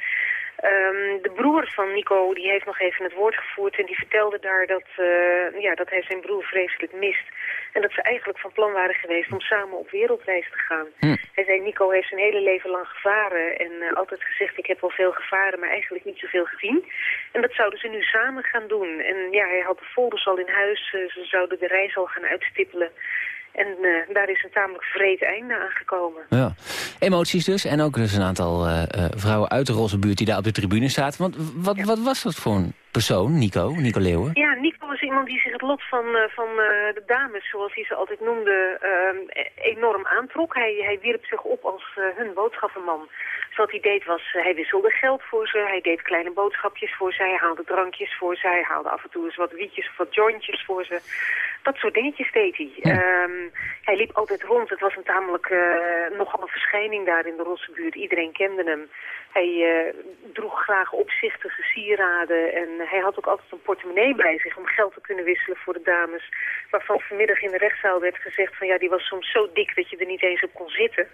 Um, de broer van Nico die heeft nog even het woord gevoerd en die vertelde daar dat, uh, ja, dat hij zijn broer vreselijk mist. En dat ze eigenlijk van plan waren geweest om samen op wereldreis te gaan. Hm. Hij zei, Nico heeft zijn hele leven lang gevaren en uh, altijd gezegd, ik heb wel veel gevaren, maar eigenlijk niet zoveel gezien. En dat zouden ze nu samen gaan doen. En ja, hij had de folders al in huis, uh, ze zouden de reis al gaan uitstippelen. En uh, daar is een tamelijk vreed einde aan gekomen. Ja. Emoties dus. En ook dus een aantal uh, vrouwen uit de roze buurt die daar op de tribune zaten. Want wat, ja. wat was dat voor een persoon, Nico, Nico Leeuwen? Ja, Nico was iemand die zich het lot van, van de dames, zoals hij ze altijd noemde, ehm, enorm aantrok. Hij, hij wierp zich op als hun boodschappenman. Dus wat hij deed was, hij wisselde geld voor ze, hij deed kleine boodschapjes voor ze, hij haalde drankjes voor ze, hij haalde af en toe eens wat wietjes of wat jointjes voor ze. Dat soort dingetjes deed hij. Ja. Um, hij liep altijd rond. Het was een tamelijk uh, nogal een verschijning daar in de Rosse buurt. Iedereen kende hem. Hij uh, droeg graag opzichtige sieraden en hij had ook altijd een portemonnee bij zich om geld te kunnen wisselen voor de dames. Waarvan vanmiddag in de rechtszaal werd gezegd van ja, die was soms zo dik dat je er niet eens op kon zitten.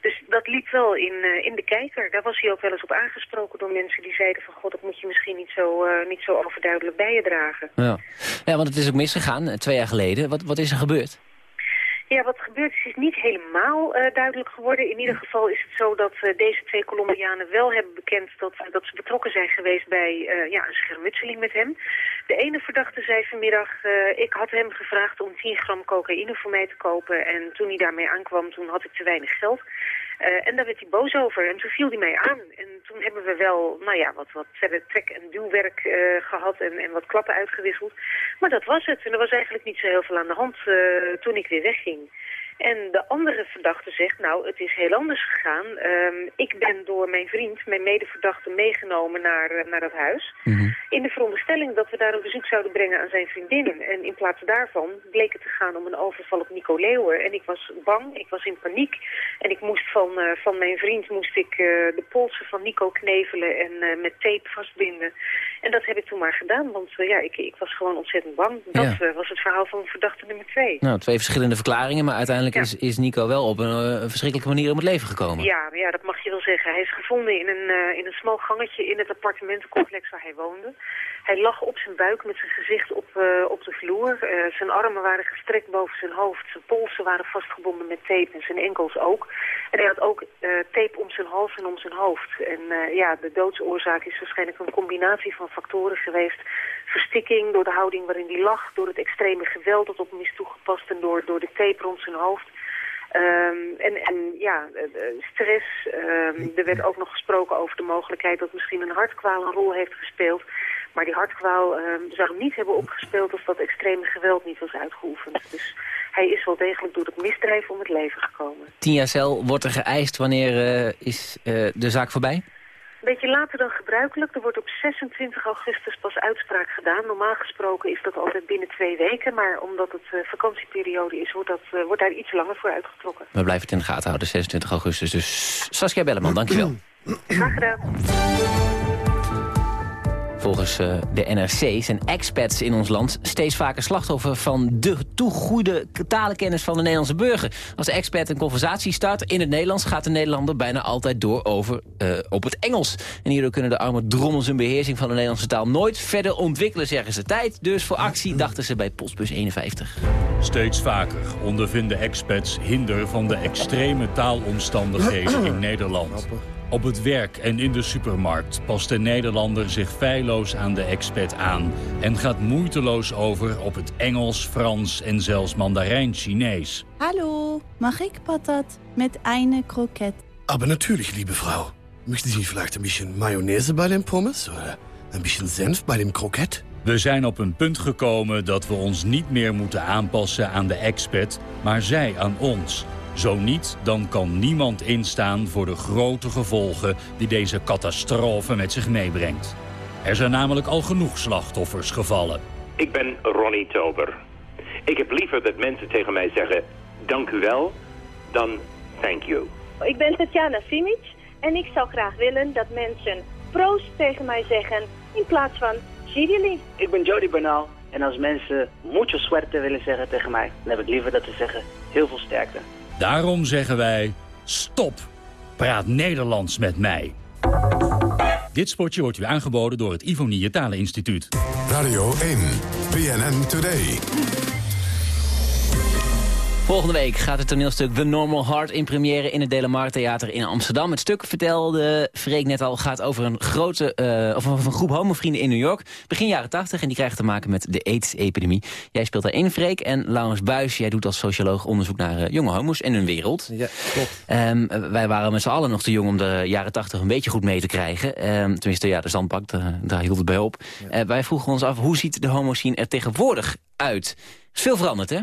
Dus dat liep wel in, uh, in de kijker. Daar was hij ook wel eens op aangesproken door mensen die zeiden van... god, dat moet je misschien niet zo, uh, niet zo overduidelijk bij je dragen. Ja. ja, want het is ook misgegaan, twee jaar geleden. Wat, wat is er gebeurd? Ja, wat gebeurd is, is niet helemaal uh, duidelijk geworden. In ieder geval is het zo dat uh, deze twee Colombianen wel hebben bekend dat, uh, dat ze betrokken zijn geweest bij ja, een schermutseling met hem. De ene verdachte zei vanmiddag, ik had hem gevraagd om 10 gram cocaïne voor mij te kopen. En toen hij daarmee aankwam, toen had ik te weinig geld. Uh, en daar werd hij boos over. En toen viel hij mij aan. En toen hebben we wel, nou ja, wat, wat verder trek- en duwwerk uh, gehad en, en wat klappen uitgewisseld. Maar dat was het. En er was eigenlijk niet zo heel veel aan de hand uh, toen ik weer wegging. En de andere verdachte zegt, nou, het is heel anders gegaan. Um, ik ben door mijn vriend, mijn medeverdachte, meegenomen naar, uh, naar dat huis. Mm -hmm. In de veronderstelling dat we daar een bezoek zouden brengen aan zijn vriendinnen. En in plaats daarvan bleek het te gaan om een overval op Nico Leeuwen. En ik was bang, ik was in paniek. En ik moest van, uh, van mijn vriend moest ik, uh, de polsen van Nico knevelen en met tape vastbinden. En dat heb ik toen maar gedaan, want ja, ik, ik was gewoon ontzettend bang. Dat ja. was het verhaal van verdachte nummer twee. Nou, twee verschillende verklaringen, maar uiteindelijk ja. is, is Nico wel op een, uh, verschrikkelijke manier om het leven gekomen. Ja, ja, dat mag je wel zeggen. Hij is gevonden in een, uh, in een smal gangetje in het appartementencomplex waar hij woonde. Hij lag op zijn buik met zijn gezicht op, uh, op de vloer. zijn armen waren gestrekt boven zijn hoofd. Zijn polsen waren vastgebonden met tape en zijn enkels ook. En hij had ook tape om zijn hals en om zijn hoofd. En ja, de doodsoorzaak is waarschijnlijk een combinatie van factoren geweest. Verstikking door de houding waarin hij lag, door het extreme geweld dat op hem is toegepast en door, door de tape rond zijn hoofd. Um, en, en ja, stress. Um, er werd ook nog gesproken over de mogelijkheid dat misschien een hartkwaal een rol heeft gespeeld. Maar die hartkwaal um, zou niet hebben opgespeeld als dat extreme geweld niet was uitgeoefend. Dus hij is wel degelijk door het misdrijf om het leven gekomen. Tien jaar cel wordt er geëist. Wanneer uh, is de zaak voorbij? Een beetje later dan gebruikelijk. Er wordt op 26 augustus pas uitspraak gedaan. Normaal gesproken is dat altijd binnen twee weken. Maar omdat het uh, vakantieperiode is, wordt, dat, uh, wordt daar iets langer voor uitgetrokken. We blijven het in de gaten houden, 26 augustus. Dus Saskia Belleman, dankjewel. Graag gedaan. Volgens uh, de NRC zijn expats in ons land steeds vaker slachtoffer van de toegoede talenkennis van de Nederlandse burger. Als de expert een conversatie start in het Nederlands gaat de Nederlander bijna altijd door over uh, op het Engels. En hierdoor kunnen de arme drommels hun beheersing van de Nederlandse taal nooit verder ontwikkelen, zeggen ze. Tijd dus voor actie, dachten ze bij Postbus 51. Steeds vaker ondervinden expats hinder van de extreme taalomstandigheden in Nederland. Op het werk en in de supermarkt past de Nederlander zich feilloos aan de expat aan... en gaat moeiteloos over op het Engels, Frans en zelfs Mandarijn-Chinees. Hallo, mag ik patat met eine kroket? Aber natürlich, liebe Frau. Möchten Sie vielleicht ein bisschen Mayonnaise bei dem Pommes oder ein bisschen Senf bei dem Kroket? We zijn op een punt gekomen dat we ons niet meer moeten aanpassen aan de expat, maar zij aan ons... Zo niet, dan kan niemand instaan voor de grote gevolgen die deze catastrofe met zich meebrengt. Er zijn namelijk al genoeg slachtoffers gevallen. Ik ben Ronnie Tober. Ik heb liever dat mensen tegen mij zeggen, dank u wel, dan thank you. Ik ben Tatjana Simic en ik zou graag willen dat mensen proost tegen mij zeggen in plaats van Gidili. Ik ben Jody Bernal en als mensen mucho suerte willen zeggen tegen mij, dan heb ik liever dat ze zeggen heel veel sterkte. Daarom zeggen wij, stop, praat Nederlands met mij. Dit spotje wordt u aangeboden door het Ivonie Taleninstituut. Radio 1, BNN Today. Volgende week gaat het toneelstuk The Normal Heart in première in het Delamar Theater in Amsterdam. Het stuk, vertelde Freek net al, gaat over een, grote, uh, of een groep homovrienden in New York. Begin jaren 80 en die krijgen te maken met de AIDS-epidemie. Jij speelt daar één Freek en Laurens Buis, jij doet als socioloog onderzoek naar uh, jonge homo's en hun wereld. Ja, klopt. Um, wij waren met z'n allen nog te jong om de jaren 80 een beetje goed mee te krijgen. Um, tenminste, ja, de zandpak, daar, daar hield het bij op. Ja. Uh, wij vroegen ons af, hoe ziet de homoscene er tegenwoordig uit? Is veel veranderd, hè?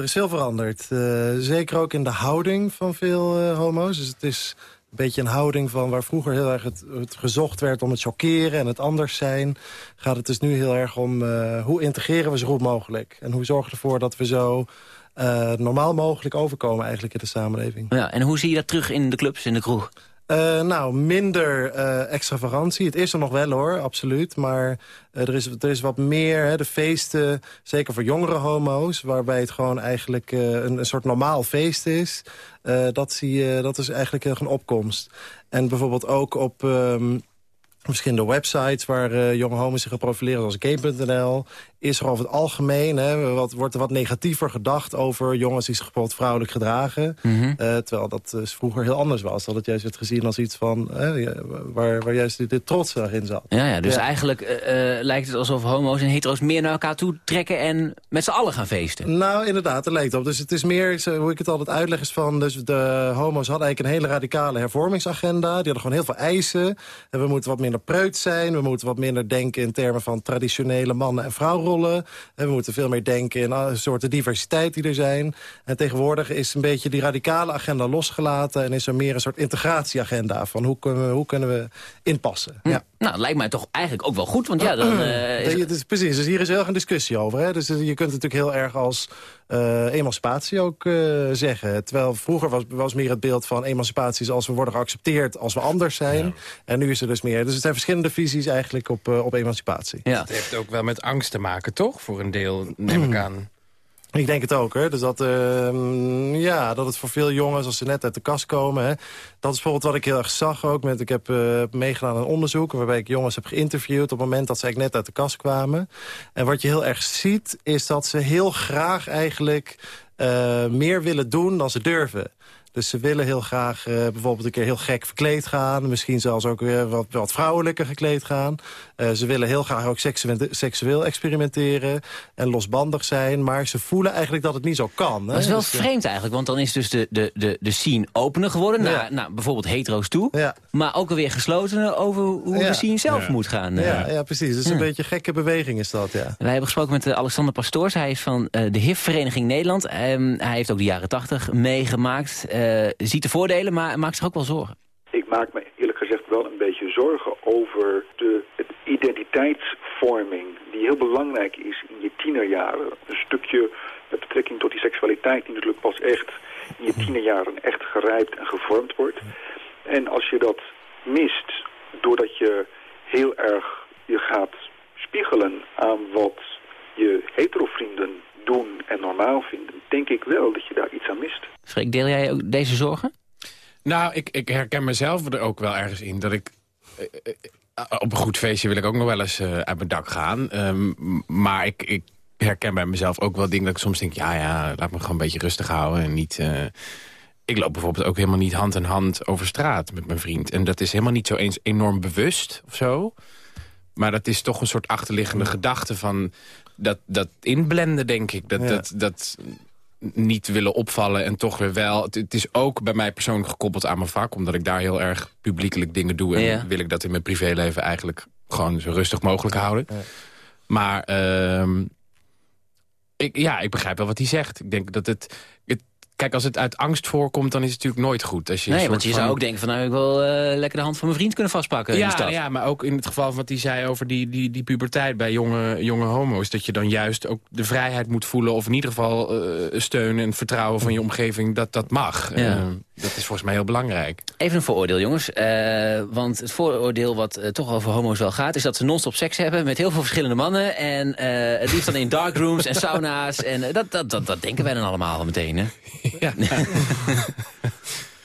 Er is veel veranderd. Uh, zeker ook in de houding van veel uh, homo's. Dus het is een beetje een houding van waar vroeger heel erg het, gezocht werd om het chockeren en het anders zijn. Gaat het dus nu heel erg om uh, hoe integreren we zo goed mogelijk. En hoe zorgen we ervoor dat we zo normaal mogelijk overkomen eigenlijk in de samenleving. Ja, en hoe zie je dat terug in de clubs, in de kroeg? Uh, nou, minder uh, extravagantie. Het is er nog wel hoor, absoluut. Maar uh, er, is, er is wat meer, hè, de feesten, zeker voor jongere homo's... waarbij het gewoon eigenlijk een, een, soort normaal feest is. dat, zie je, dat is eigenlijk een opkomst. En bijvoorbeeld ook op... Verschillende websites waar jonge homo's zich gaan profileren, zoals gay.nl, is er over het algemeen, hè, wat, wordt er wat negatiever gedacht over jongens die zich bijvoorbeeld vrouwelijk gedragen. Mhm. uh, terwijl dat dus vroeger heel anders was. Dat het juist werd gezien als iets van, waar, waar juist dit, dit trots in zat. Ja, ja dus eigenlijk uh, lijkt het alsof homo's en hetero's meer naar elkaar toe trekken en met z'n allen gaan feesten. Nou, inderdaad, dat lijkt op. Dus het is meer, hoe ik het altijd uitleg, is van, dus de homo's hadden eigenlijk een hele radicale hervormingsagenda. Die hadden gewoon heel veel eisen. En we moeten wat minder preut zijn. We moeten wat minder denken in termen van traditionele mannen- en En we moeten veel meer denken in alle soorten diversiteit die er zijn. En tegenwoordig is een beetje die radicale agenda losgelaten... en is er meer een soort integratieagenda van hoe kunnen we, hoe kunnen we inpassen. Hm. Ja. Nou, dat lijkt mij toch eigenlijk ook wel goed, want ja, dan... Uh, [CLEARS THROAT] is... Het is, precies, dus hier is heel erg een discussie over. Hè? Dus je kunt het natuurlijk heel erg als uh, emancipatie ook uh, zeggen. Terwijl vroeger was, was meer het beeld van emancipatie is als we worden geaccepteerd als we anders zijn. Ja. En nu is er dus meer. Dus het zijn verschillende visies eigenlijk op, uh, op emancipatie. Ja. Het heeft ook wel met angst te maken, toch? Voor een deel, neem ik [CLEARS THROAT] aan. Ik denk het ook, hè. Dus dat, uh, ja, dat het voor veel jongens, als ze net uit de kast komen... Hè, dat is bijvoorbeeld wat ik heel erg zag ook. Met, ik heb uh, meegedaan aan een onderzoek waarbij ik jongens heb geïnterviewd... op het moment dat ze eigenlijk net uit de kast kwamen. En wat je heel erg ziet, is dat ze heel graag eigenlijk... Uh, meer willen doen dan ze durven. Dus ze willen heel graag uh, bijvoorbeeld een keer heel gek verkleed gaan. Misschien zelfs ook weer wat, wat vrouwelijker gekleed gaan. Uh, ze willen heel graag ook seksueel, seksueel experimenteren en losbandig zijn. Maar ze voelen eigenlijk dat het niet zo kan. Hè? Dat is wel dus, vreemd eigenlijk, want dan is dus de, de, de, de scene opener geworden. Ja. Naar, naar bijvoorbeeld hetero's toe. Ja. Maar ook alweer gesloten over hoe Ja. de scene zelf Ja. moet gaan. Ja, eh. ja, precies. Dus Ja. een beetje een gekke beweging is dat, ja. Wij hebben gesproken met eh, Alexander Pastoors. Hij is van eh, de HIV-vereniging Nederland. Ehm, hij heeft ook de jaren tachtig meegemaakt. Eh, ziet de voordelen, maar maakt zich ook wel zorgen. Ik maak me eerlijk gezegd wel een beetje zorgen over de identiteitsvorming die heel belangrijk is in je tienerjaren. Een stukje met betrekking tot die seksualiteit die natuurlijk pas echt in je tienerjaren echt gerijpt en gevormd wordt. En als je dat mist doordat je heel erg je gaat spiegelen aan wat je heterovrienden doen en normaal vinden, denk ik wel dat je daar iets aan mist. Freek, deel jij ook deze zorgen? Nou, ik, ik herken mezelf er ook wel ergens in. Dat ik... eh, eh, op een goed feestje wil ik ook nog wel eens eh, uit mijn dak gaan. Ehm, maar ik, ik herken bij mezelf ook wel dingen dat ik soms denk... ja, ja, laat me gewoon een beetje rustig houden. En niet, eh, ik loop bijvoorbeeld ook helemaal niet hand in hand over straat met mijn vriend. En dat is helemaal niet zo eens enorm bewust of zo. Maar dat is toch een soort achterliggende gedachte van... dat, dat inblenden, denk ik. Dat, Ja. dat, dat niet willen opvallen en toch weer wel. Het, het is ook bij mij persoonlijk gekoppeld aan mijn vak... omdat ik daar heel erg publiekelijk dingen doe... en Ja. wil ik dat in mijn privéleven eigenlijk gewoon zo rustig mogelijk houden. Maar ehm, ik, ja, ik begrijp wel wat hij zegt. Ik denk dat het... Kijk, als het uit angst voorkomt, dan is het natuurlijk nooit goed. Als je nee, want je van- zou ook denken van... nou, ik wil eh, lekker de hand van mijn vriend kunnen vastpakken in de ja, stad. ja, maar ook in het geval van wat hij zei over die, die, die puberteit bij jonge, jonge homo's. Dat je dan juist ook de vrijheid moet voelen. Of in ieder geval eh, steun en vertrouwen van je omgeving dat dat mag. Ja. Eh, dat is volgens mij heel belangrijk. Even een vooroordeel, jongens. Eh, want het vooroordeel wat eh, toch over homo's wel gaat... is dat ze non-stop seks hebben met heel veel verschillende mannen. En eh, het liefst dan in darkrooms en sauna's. En dat, dat, dat, dat denken wij dan allemaal al meteen, hè? [LAUGHS] Ja. [LAUGHS]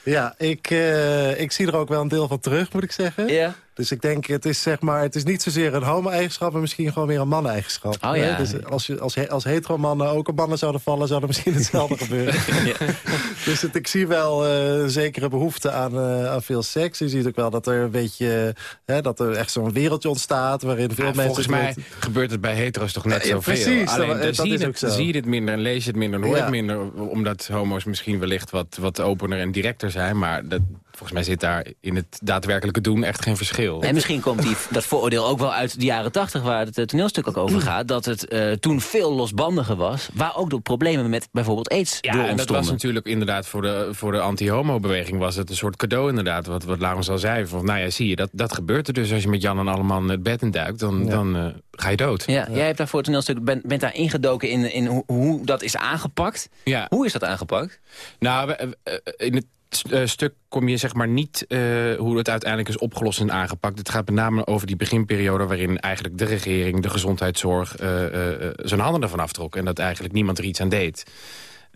Ja, ik, eh, ik zie er ook wel een deel van terug, moet ik zeggen. Ja. Dus ik denk, het is, zeg maar, het is niet zozeer een homo-eigenschap... maar misschien gewoon meer een man-eigenschap. Oh, ja. Dus als, je, als, als hetero-mannen ook op mannen zouden vallen... zou er misschien [LAUGHS] hetzelfde gebeuren. [LAUGHS] Dus het, ik zie wel eh, een zekere behoefte aan, eh, aan veel seks. Je ziet ook wel dat er een beetje... hè, dat er echt zo'n wereldje ontstaat... waarin veel Ja, mensen... volgens mij het- gebeurt het bij hetero's toch net Ja, zoveel. precies, Alleen dat- dan, dat zie, is je ook het, zo. zie je het minder en lees je het minder en hoor je Ja. het minder. Omdat homo's misschien wellicht wat, wat opener en directer zijn. Maar dat, volgens mij zit daar in het daadwerkelijke doen echt geen verschil. En misschien komt die, dat vooroordeel ook wel uit de jaren tachtig... waar het eh, toneelstuk ook over gaat. Dat het eh, toen veel losbandiger was. Waar ook de problemen met bijvoorbeeld aids door Ja, en dat was natuurlijk inderdaad voor de, voor de anti-homo-beweging... was het een soort cadeau inderdaad, wat, wat Laurens al zei. Van, nou ja, zie je, dat, dat gebeurt er dus. Als je met Jan en Alleman het bed in duikt, dan, dan eh, ga je dood. Ja, jij hebt daar voor het toneelstuk, bent, bent daar ingedoken in, in hoe, hoe dat is aangepakt. Ja. Hoe is dat aangepakt? Nou, in het stuk kom je zeg maar niet eh, hoe het uiteindelijk is opgelost en aangepakt. Het gaat met name over die beginperiode waarin eigenlijk de regering, de gezondheidszorg eh, eh, eh, zijn handen ervan aftrok. En dat eigenlijk niemand er iets aan deed.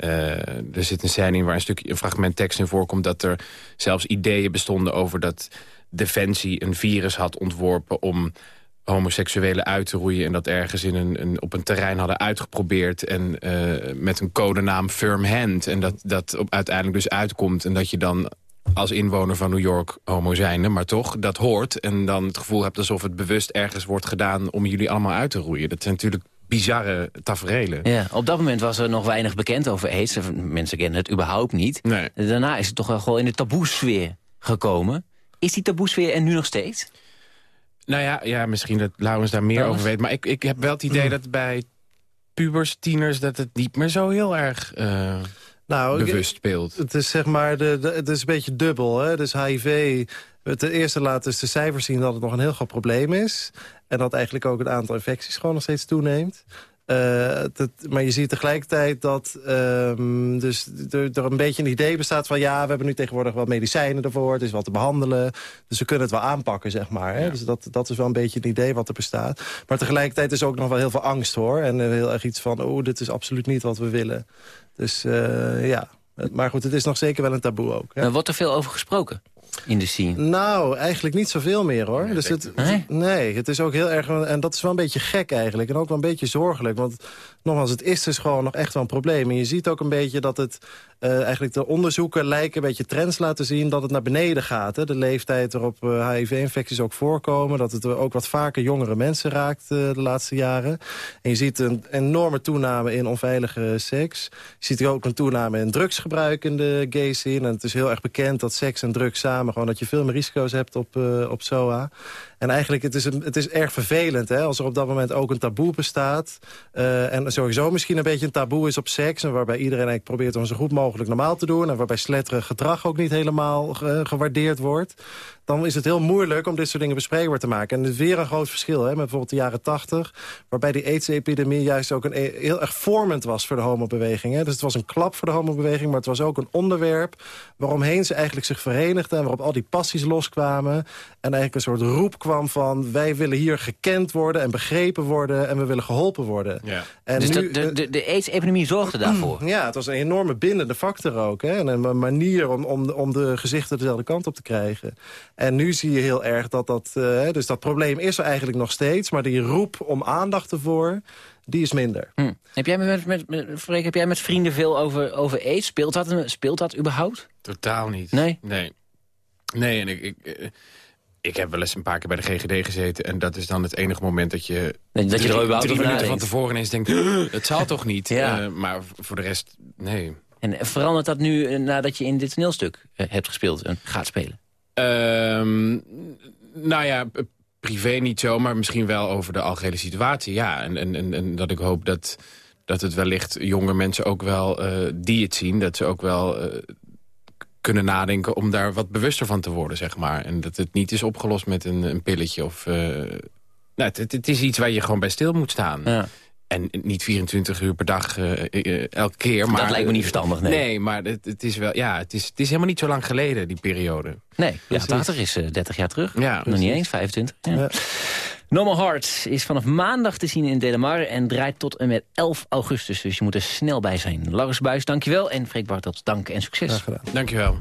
Eh, er zit een scène in waar een stukje een fragment tekst in voorkomt... dat er zelfs ideeën bestonden over dat Defensie een virus had ontworpen om homoseksuelen uit te roeien... en dat ergens in een, een op een terrein hadden uitgeprobeerd... en uh, met een codenaam Firm Hand. En dat dat op, uiteindelijk dus uitkomt... en dat je dan als inwoner van New York homo zijnde, maar toch, dat hoort... en dan het gevoel hebt alsof het bewust ergens wordt gedaan... om jullie allemaal uit te roeien. Dat zijn natuurlijk bizarre taferelen. Ja, op dat moment was er nog weinig bekend over aids. Mensen kennen het überhaupt niet. Nee. Daarna is het toch wel gewoon in de taboesfeer gekomen. Is die taboesfeer er nu nog steeds? Nou ja, ja misschien dat Laurens daar meer over weet. Maar ik, ik heb wel het idee dat bij pubers, tieners... dat het niet meer zo heel erg... Uh nou, bewust speelt. Het is zeg maar, de, het is een beetje dubbel. Hè? Dus HIV, ten eerste laat dus de cijfers zien dat het nog een heel groot probleem is. En dat eigenlijk ook het aantal infecties gewoon nog steeds toeneemt. Uh, maar je ziet tegelijkertijd dat um, dus er, er, een beetje een idee bestaat van... ja, we hebben nu tegenwoordig wat medicijnen ervoor, het is wat te behandelen. Dus we kunnen het wel aanpakken, zeg maar. Hè? Dus dat, dat is wel een beetje een idee wat er bestaat. Maar tegelijkertijd is ook nog wel heel veel angst, hoor. En heel erg iets van, oh, dit is absoluut niet wat we willen. Dus uh, ja, maar goed, het is nog zeker wel een taboe ook. Hè? Er wordt er veel over gesproken in de scene? Nou, eigenlijk niet zoveel meer hoor. Nee, dus het, nee? nee? het is ook heel erg... En dat is wel een beetje gek eigenlijk. En ook wel een beetje zorgelijk. Want nogmaals, het is dus gewoon nog echt wel een probleem. En je ziet ook een beetje dat het... Uh, eigenlijk de onderzoeken lijken een beetje trends laten zien... dat het naar beneden gaat. Hè? De leeftijd waarop uh, HIV-infecties ook voorkomen. Dat het ook wat vaker jongere mensen raakt de laatste jaren. En je ziet een enorme toename in onveilige seks. Je ziet ook een toename in drugsgebruik in de gay scene. En het is heel erg bekend dat seks en drugs samen... gewoon dat je veel meer risico's hebt op, op SOA. En eigenlijk, het is, het is erg vervelend hè, als er op dat moment ook een taboe bestaat. Uh, en sowieso misschien een beetje een taboe is op seks. En waarbij iedereen eigenlijk probeert om zo goed mogelijk normaal te doen. En waarbij sletterig gedrag ook niet helemaal gewaardeerd wordt dan is het heel moeilijk om dit soort dingen bespreekbaar te maken. En het is weer een groot verschil hè, met bijvoorbeeld de jaren 80... waarbij die AIDS-epidemie juist ook een, e- heel erg vormend was voor de homobeweging. Hè. Dus het was een klap voor de homobeweging, maar het was ook een onderwerp... waaromheen ze eigenlijk zich verenigden en waarop al die passies loskwamen... en eigenlijk een soort roep kwam van... wij willen hier gekend worden en begrepen worden en we willen geholpen worden. Ja. En dus nu, de, de, de AIDS-epidemie zorgde daarvoor? Ja, het was een enorme bindende factor ook. Hè, en een manier om, om, om de gezichten dezelfde kant op te krijgen. En nu zie je heel erg dat dat... Uh, dus dat probleem is er eigenlijk nog steeds... maar die roep om aandacht ervoor, die is minder. Hm. Heb, jij met, met, met, Freek, heb jij met vrienden veel over, over aids? Speelt dat, speelt dat überhaupt? Totaal niet. Nee? Nee. Nee, en ik... ik eh, ik heb wel eens een paar keer bij de GGD gezeten... en dat is dan het enige moment dat je... Nee, dat je er überhaupt drie minuten van tevoren eens denkt... het zal toch niet? [LAUGHS] Ja. Uh, maar voor de rest, nee. En verandert dat nu nadat je in dit toneelstuk hebt gespeeld en gaat spelen? Um, nou ja, privé niet zo, maar misschien wel over de algehele situatie. Ja, en, en, en dat ik hoop dat, dat het wellicht jonge mensen ook wel uh, die het zien... dat ze ook wel uh, kunnen nadenken om daar wat bewuster van te worden, zeg maar. En dat het niet is opgelost met een, een pilletje of... Uh, nou, het, het, is iets waar je gewoon bij stil moet staan. Ja. En niet 24 uur per dag uh, uh, elke keer. Maar, dat lijkt me niet verstandig, nee. Nee, maar het, het, is wel, ja, het, is, het is helemaal niet zo lang geleden, die periode. Nee, ja, Tater is uh, 30 jaar terug. Ja, Nog niet eens, 25. Ja. Ja. Normal Heart is vanaf maandag te zien in Delamar en draait tot en met 11 augustus. Dus je moet er snel bij zijn. Lars Buis, dankjewel. En Freek Bartels, dank en succes. Graag gedaan. Dankjewel.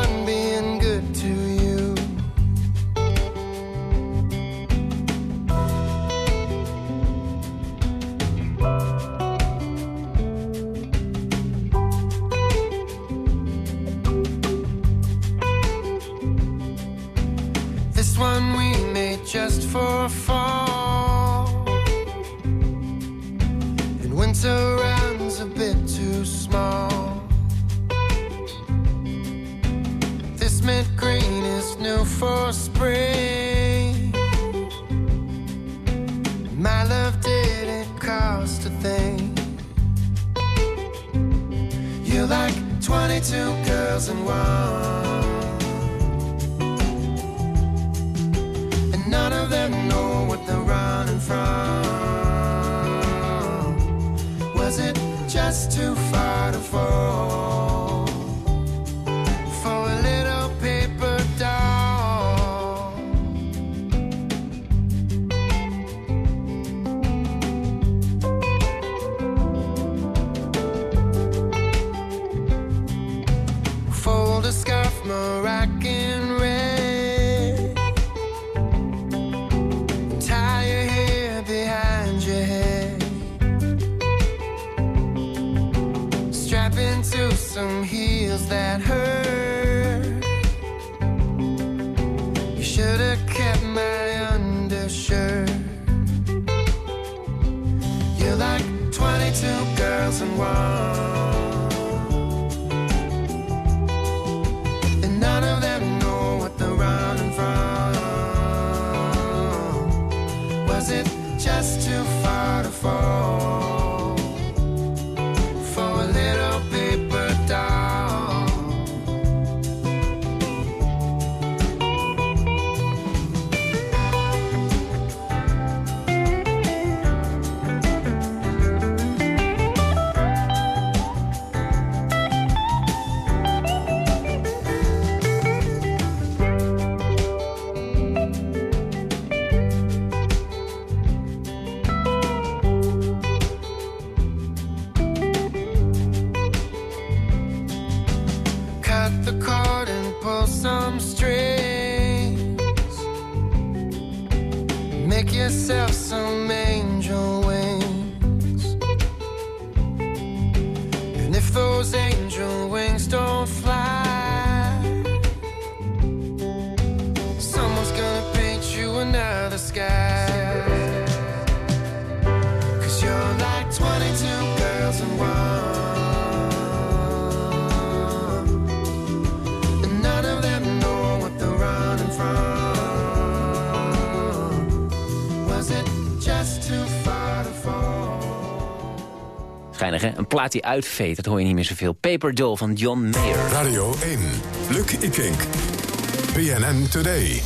for spring. My love didn't cost a thing. You're like 22 girls in one. 22 girls in one. Plaat die uitveet, dat hoor je niet meer zoveel. Paper Doll van John Mayer. Radio 1, Luc Ikink. BNN Today.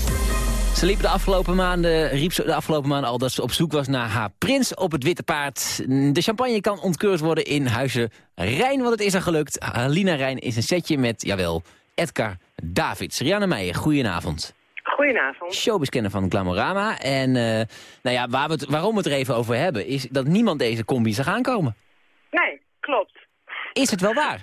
Ze liep de afgelopen maanden, riep ze de afgelopen maanden al dat ze op zoek was naar haar prins op het witte paard. De champagne kan ontkeurd worden in Huizen Rijn, want het is er gelukt. Halina Rijn is een setje met, jawel, Edgar Davids. Rianne Meijer, goedenavond. Goedenavond. Showbizkenner van Glamorama. En eh, nou ja, waar we het, waarom we het er even over hebben, is dat niemand deze combi zag aankomen. Nee, klopt. Is het wel waar?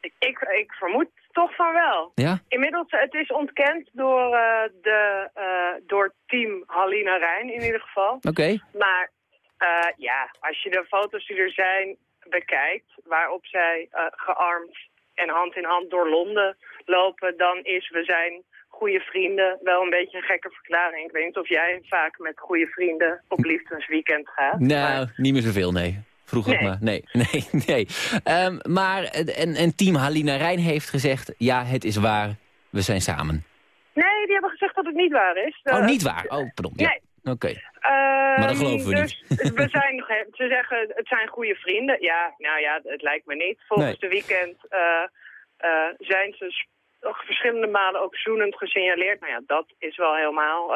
Ik, ik, vermoed toch van wel. Ja? Inmiddels, het is ontkend door, eh, de, eh, door team Halina Rijn in ieder geval. Oké. Maar eh, ja, als je de foto's die er zijn bekijkt, waarop zij gearmd en hand in hand door Londen lopen, dan is we zijn goede vrienden wel een beetje een gekke verklaring. Ik weet niet of jij vaak met goede vrienden op liefdesweekend gaat. Nou, niet meer zoveel, nee. Vroeger Nee. maar. Nee, [LAUGHS] nee, nee. Ehm, maar en, en team Halina Rijn heeft gezegd... ja, het is waar, we zijn samen. Nee, die hebben gezegd dat het niet waar is. oh, Eh, niet waar? Oh, pardon. Ja. Nee. Oké. Ehm, dat geloven we dus we zijn, ze zeggen het zijn goede vrienden. Ja, nou ja, het lijkt me niet. Volgens Nee. de weekend eh, eh, zijn ze verschillende malen ook zoenend gesignaleerd. Nou ja, dat is wel helemaal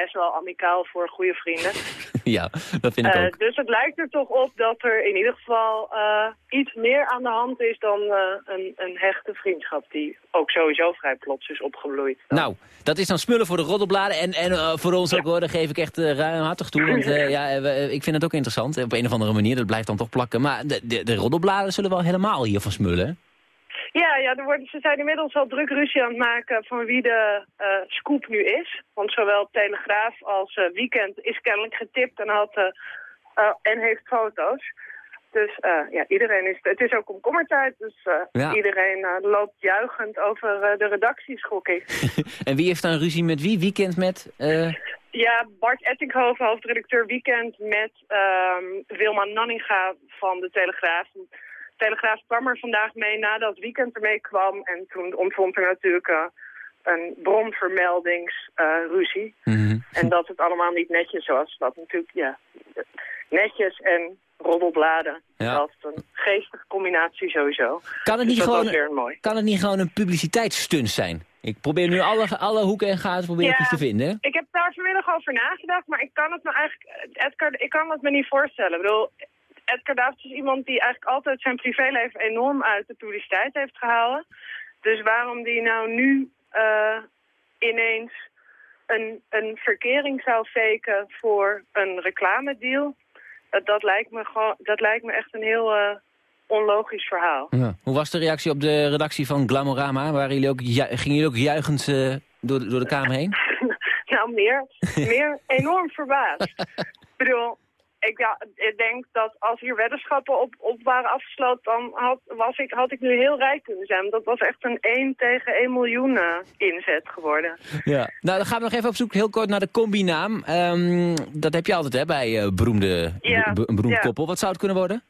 best wel amicaal voor goede vrienden. [LAUGHS] ja, dat vind ik Eh, ook. dus het lijkt er toch op dat er in ieder geval eh, iets meer aan de hand is dan eh, een, een hechte vriendschap die ook sowieso vrij plots is opgebloeid. Nou, dat is dan smullen voor de roddelbladen. En, en voor ons ook hoor, daar geef ik echt ruimhartig toe. Want [LAUGHS] ja, we- ik vind het ook interessant. Op een of andere manier, dat blijft dan toch plakken. Maar de, de, de roddelbladen zullen wel helemaal hiervan smullen. Ja, ja er worden, ze zijn inmiddels al druk ruzie aan het maken van wie de eh, scoop nu is. Want zowel Telegraaf als eh, Weekend is kennelijk getipt en, had, eh, en heeft foto's. Dus ja, iedereen is... Het is ook komkommertijd, dus Ja. iedereen loopt juichend over de redacties, gok ik. [LAUGHS] En wie heeft dan ruzie met wie? Weekend met... Ja, Bart Ettinghoven, hoofdredacteur Weekend, met ehm, Wilma Nanninga van de Telegraaf. Telegraaf kwam er vandaag mee nadat Weekend ermee kwam. En toen ontstond er natuurlijk eh, een bronvermeldingsruzie. mhm. En dat het allemaal niet netjes was. Wat natuurlijk, ja, netjes en roddelbladen. Ja. Dat is een geestige combinatie sowieso. Kan het, Dus niet gewoon, weer mooi. kan het niet gewoon een publiciteitsstunt zijn? Ik probeer nu alle, alle hoeken en gaten iets te vinden. hè? Ik heb daar vanmiddag over nagedacht, maar ik kan het me eigenlijk, Edgar, ik kan het me niet voorstellen. Ik bedoel, Edgar Davids is iemand die eigenlijk altijd zijn privéleven enorm uit de publiciteit heeft gehouden. Dus waarom die nou nu eh, ineens een, een verkering zou faken voor een reclamedeal, dat, dat, lijkt me gewoon, dat lijkt me echt een heel eh, onlogisch verhaal. Ja. Hoe was de reactie op de redactie van Glamorama? Waren jullie ook, gingen jullie ook juichend eh, door, de- door de kamer heen? [LAUGHS] nou, meer, meer enorm verbaasd. [LAUGHS] ik bedoel, ik, ja, ik denk dat als hier weddenschappen op, op waren afgesloten, dan had, was ik, had ik nu heel rijk kunnen zijn. Dat was echt een 1 tegen 1 miljoen eh, inzet geworden. Ja. Nou, dan gaan we nog even op zoek heel kort naar de combinaam. Ehm, dat heb je altijd hè, bij eh, beroemde, Ja, be- een beroemd ja. koppel. Wat zou het kunnen worden?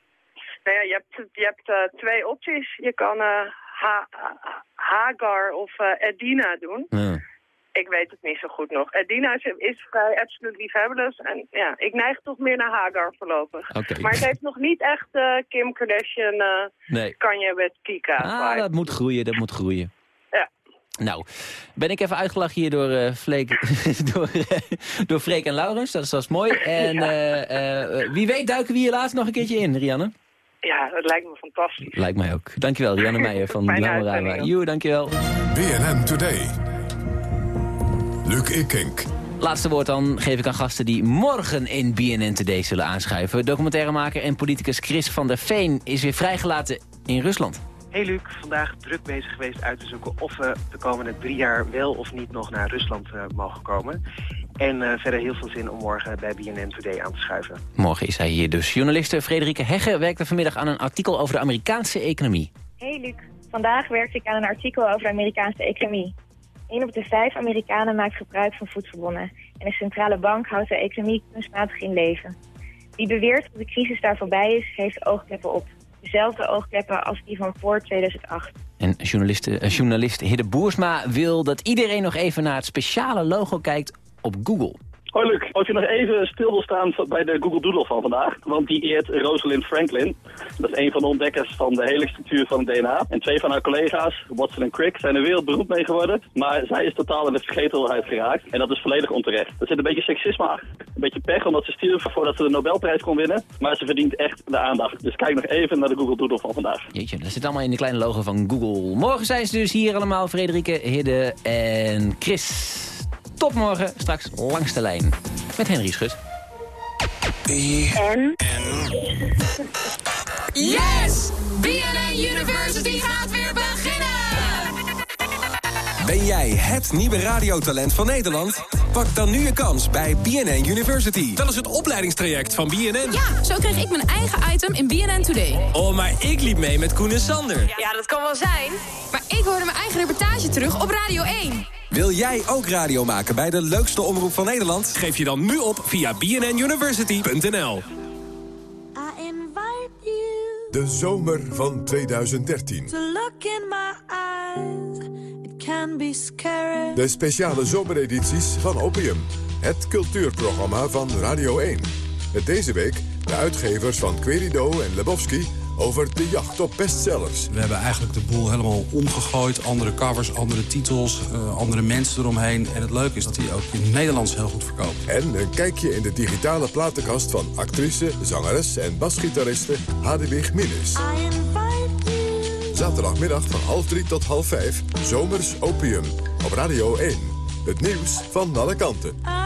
Nou ja, je hebt, je hebt eh, twee opties. Je kan Ha- Ha- Hagar of Edina doen. Ik weet het niet zo goed nog. Edina is, is vrij absoluut fabulous. En ja, ik neig toch meer naar Hagar voorlopig. Maar het heeft nog niet echt eh, Kim Kardashian, eh Nee. kan je met Kika. Ah, vibe. dat moet groeien, dat moet groeien. Ja. Nou, ben ik even uitgelachen hier door, eh Fleek, [LAUGHS] door, eh, door Freek en Laurens. Dat is, dat is mooi. [LAUGHS] En eh, eh, wie weet duiken we hier laatst nog een keertje in, Rianne. Ja, dat lijkt me fantastisch. Lijkt mij ook. Dankjewel, Rianne [LAUGHS] Meijer van uitzending. Joe, dankjewel. BNN Today. Luc Ikink. Laatste woord dan geef ik aan gasten die morgen in BNN Today zullen aanschuiven. Documentairemaker en politicus Chris van der Veen is weer vrijgelaten in Rusland. Hey Luc, vandaag druk bezig geweest uit te zoeken of we de komende drie jaar wel of niet nog naar Rusland eh, mogen komen. En eh, verder heel veel zin om morgen bij BNN Today aan te schuiven. Morgen is hij hier dus. Journaliste Frederike Hegge werkte vanmiddag aan een artikel over de Amerikaanse economie. Hey Luc, vandaag werkte ik aan een artikel over de Amerikaanse economie. Een op de vijf Amerikanen maakt gebruik van voedselbonnen. En de centrale bank houdt de economie kunstmatig in leven. Wie beweert dat de crisis daar voorbij is, heeft oogkleppen op. Dezelfde oogkleppen als die van voor 2008. En journaliste, eh, journalist Hidde Boersma wil dat iedereen nog even naar het speciale logo kijkt op Google. Hoi Luc, als je nog even stil wil staan bij de Google Doodle van vandaag. Want die eert Rosalind Franklin. Dat is een van de ontdekkers van de hele structuur van het DNA. En twee van haar collega's, Watson en Crick, zijn er wereldberoemd mee geworden. Maar zij is totaal in de vergetelheid geraakt. En dat is volledig onterecht. Er zit een beetje seksisme achter. Een beetje pech omdat ze stierf voordat ze de Nobelprijs kon winnen. Maar ze verdient echt de aandacht. Dus kijk nog even naar de Google Doodle van vandaag. Jeetje, dat zit allemaal in de kleine logo van Google. Morgen zijn ze dus hier allemaal, Frederike, Hidde en Chris. Tot morgen, straks langs de lijn. Met Henry Schut. En? Yes! BNN University gaat weer beginnen! Ben jij het nieuwe radiotalent van Nederland? Pak dan nu je kans bij BNN University. Dat is het opleidingstraject van BNN. Ja, zo kreeg ik mijn eigen item in BNN Today. Oh, maar ik liep mee met Koen en Sander. Ja, dat kan wel zijn. Maar ik hoorde mijn eigen reportage terug op Radio 1. Wil jij ook radio maken bij de leukste omroep van Nederland? Geef je dan nu op via bnnuniversity.nl. De zomer van 2013. To look in my eyes, it can be scary. De speciale zomeredities van Opium. Het cultuurprogramma van Radio 1. Met deze week de uitgevers van Querido en Lebowski over de jacht op bestsellers. We hebben eigenlijk de boel helemaal omgegooid. Andere covers, andere titels, eh, andere mensen eromheen. En het leuke is dat hij ook in het Nederlands heel goed verkoopt. En een kijkje in de digitale platenkast van actrice, zangeres en basgitariste Hadewig Minnes. Zaterdagmiddag van half drie tot half vijf, Zomers Opium. Op Radio 1. Het nieuws van alle kanten.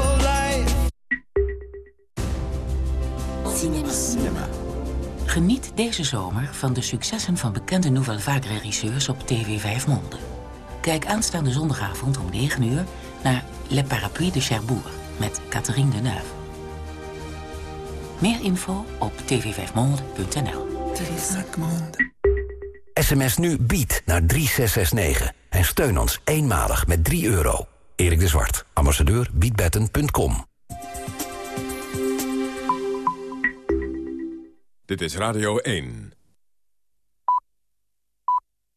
Geniet deze zomer van de successen van bekende Nouvelle Vague regisseurs op TV 5 Monde. Kijk aanstaande zondagavond om 9 uur naar Le Parapluie de Cherbourg met Catherine Deneuve. Meer info op tv5monde.nl. SMS nu bied naar 3669 en steun ons eenmalig met 3 euro. Erik de Zwart, ambassadeur biedbetten.com. Dit is Radio 1.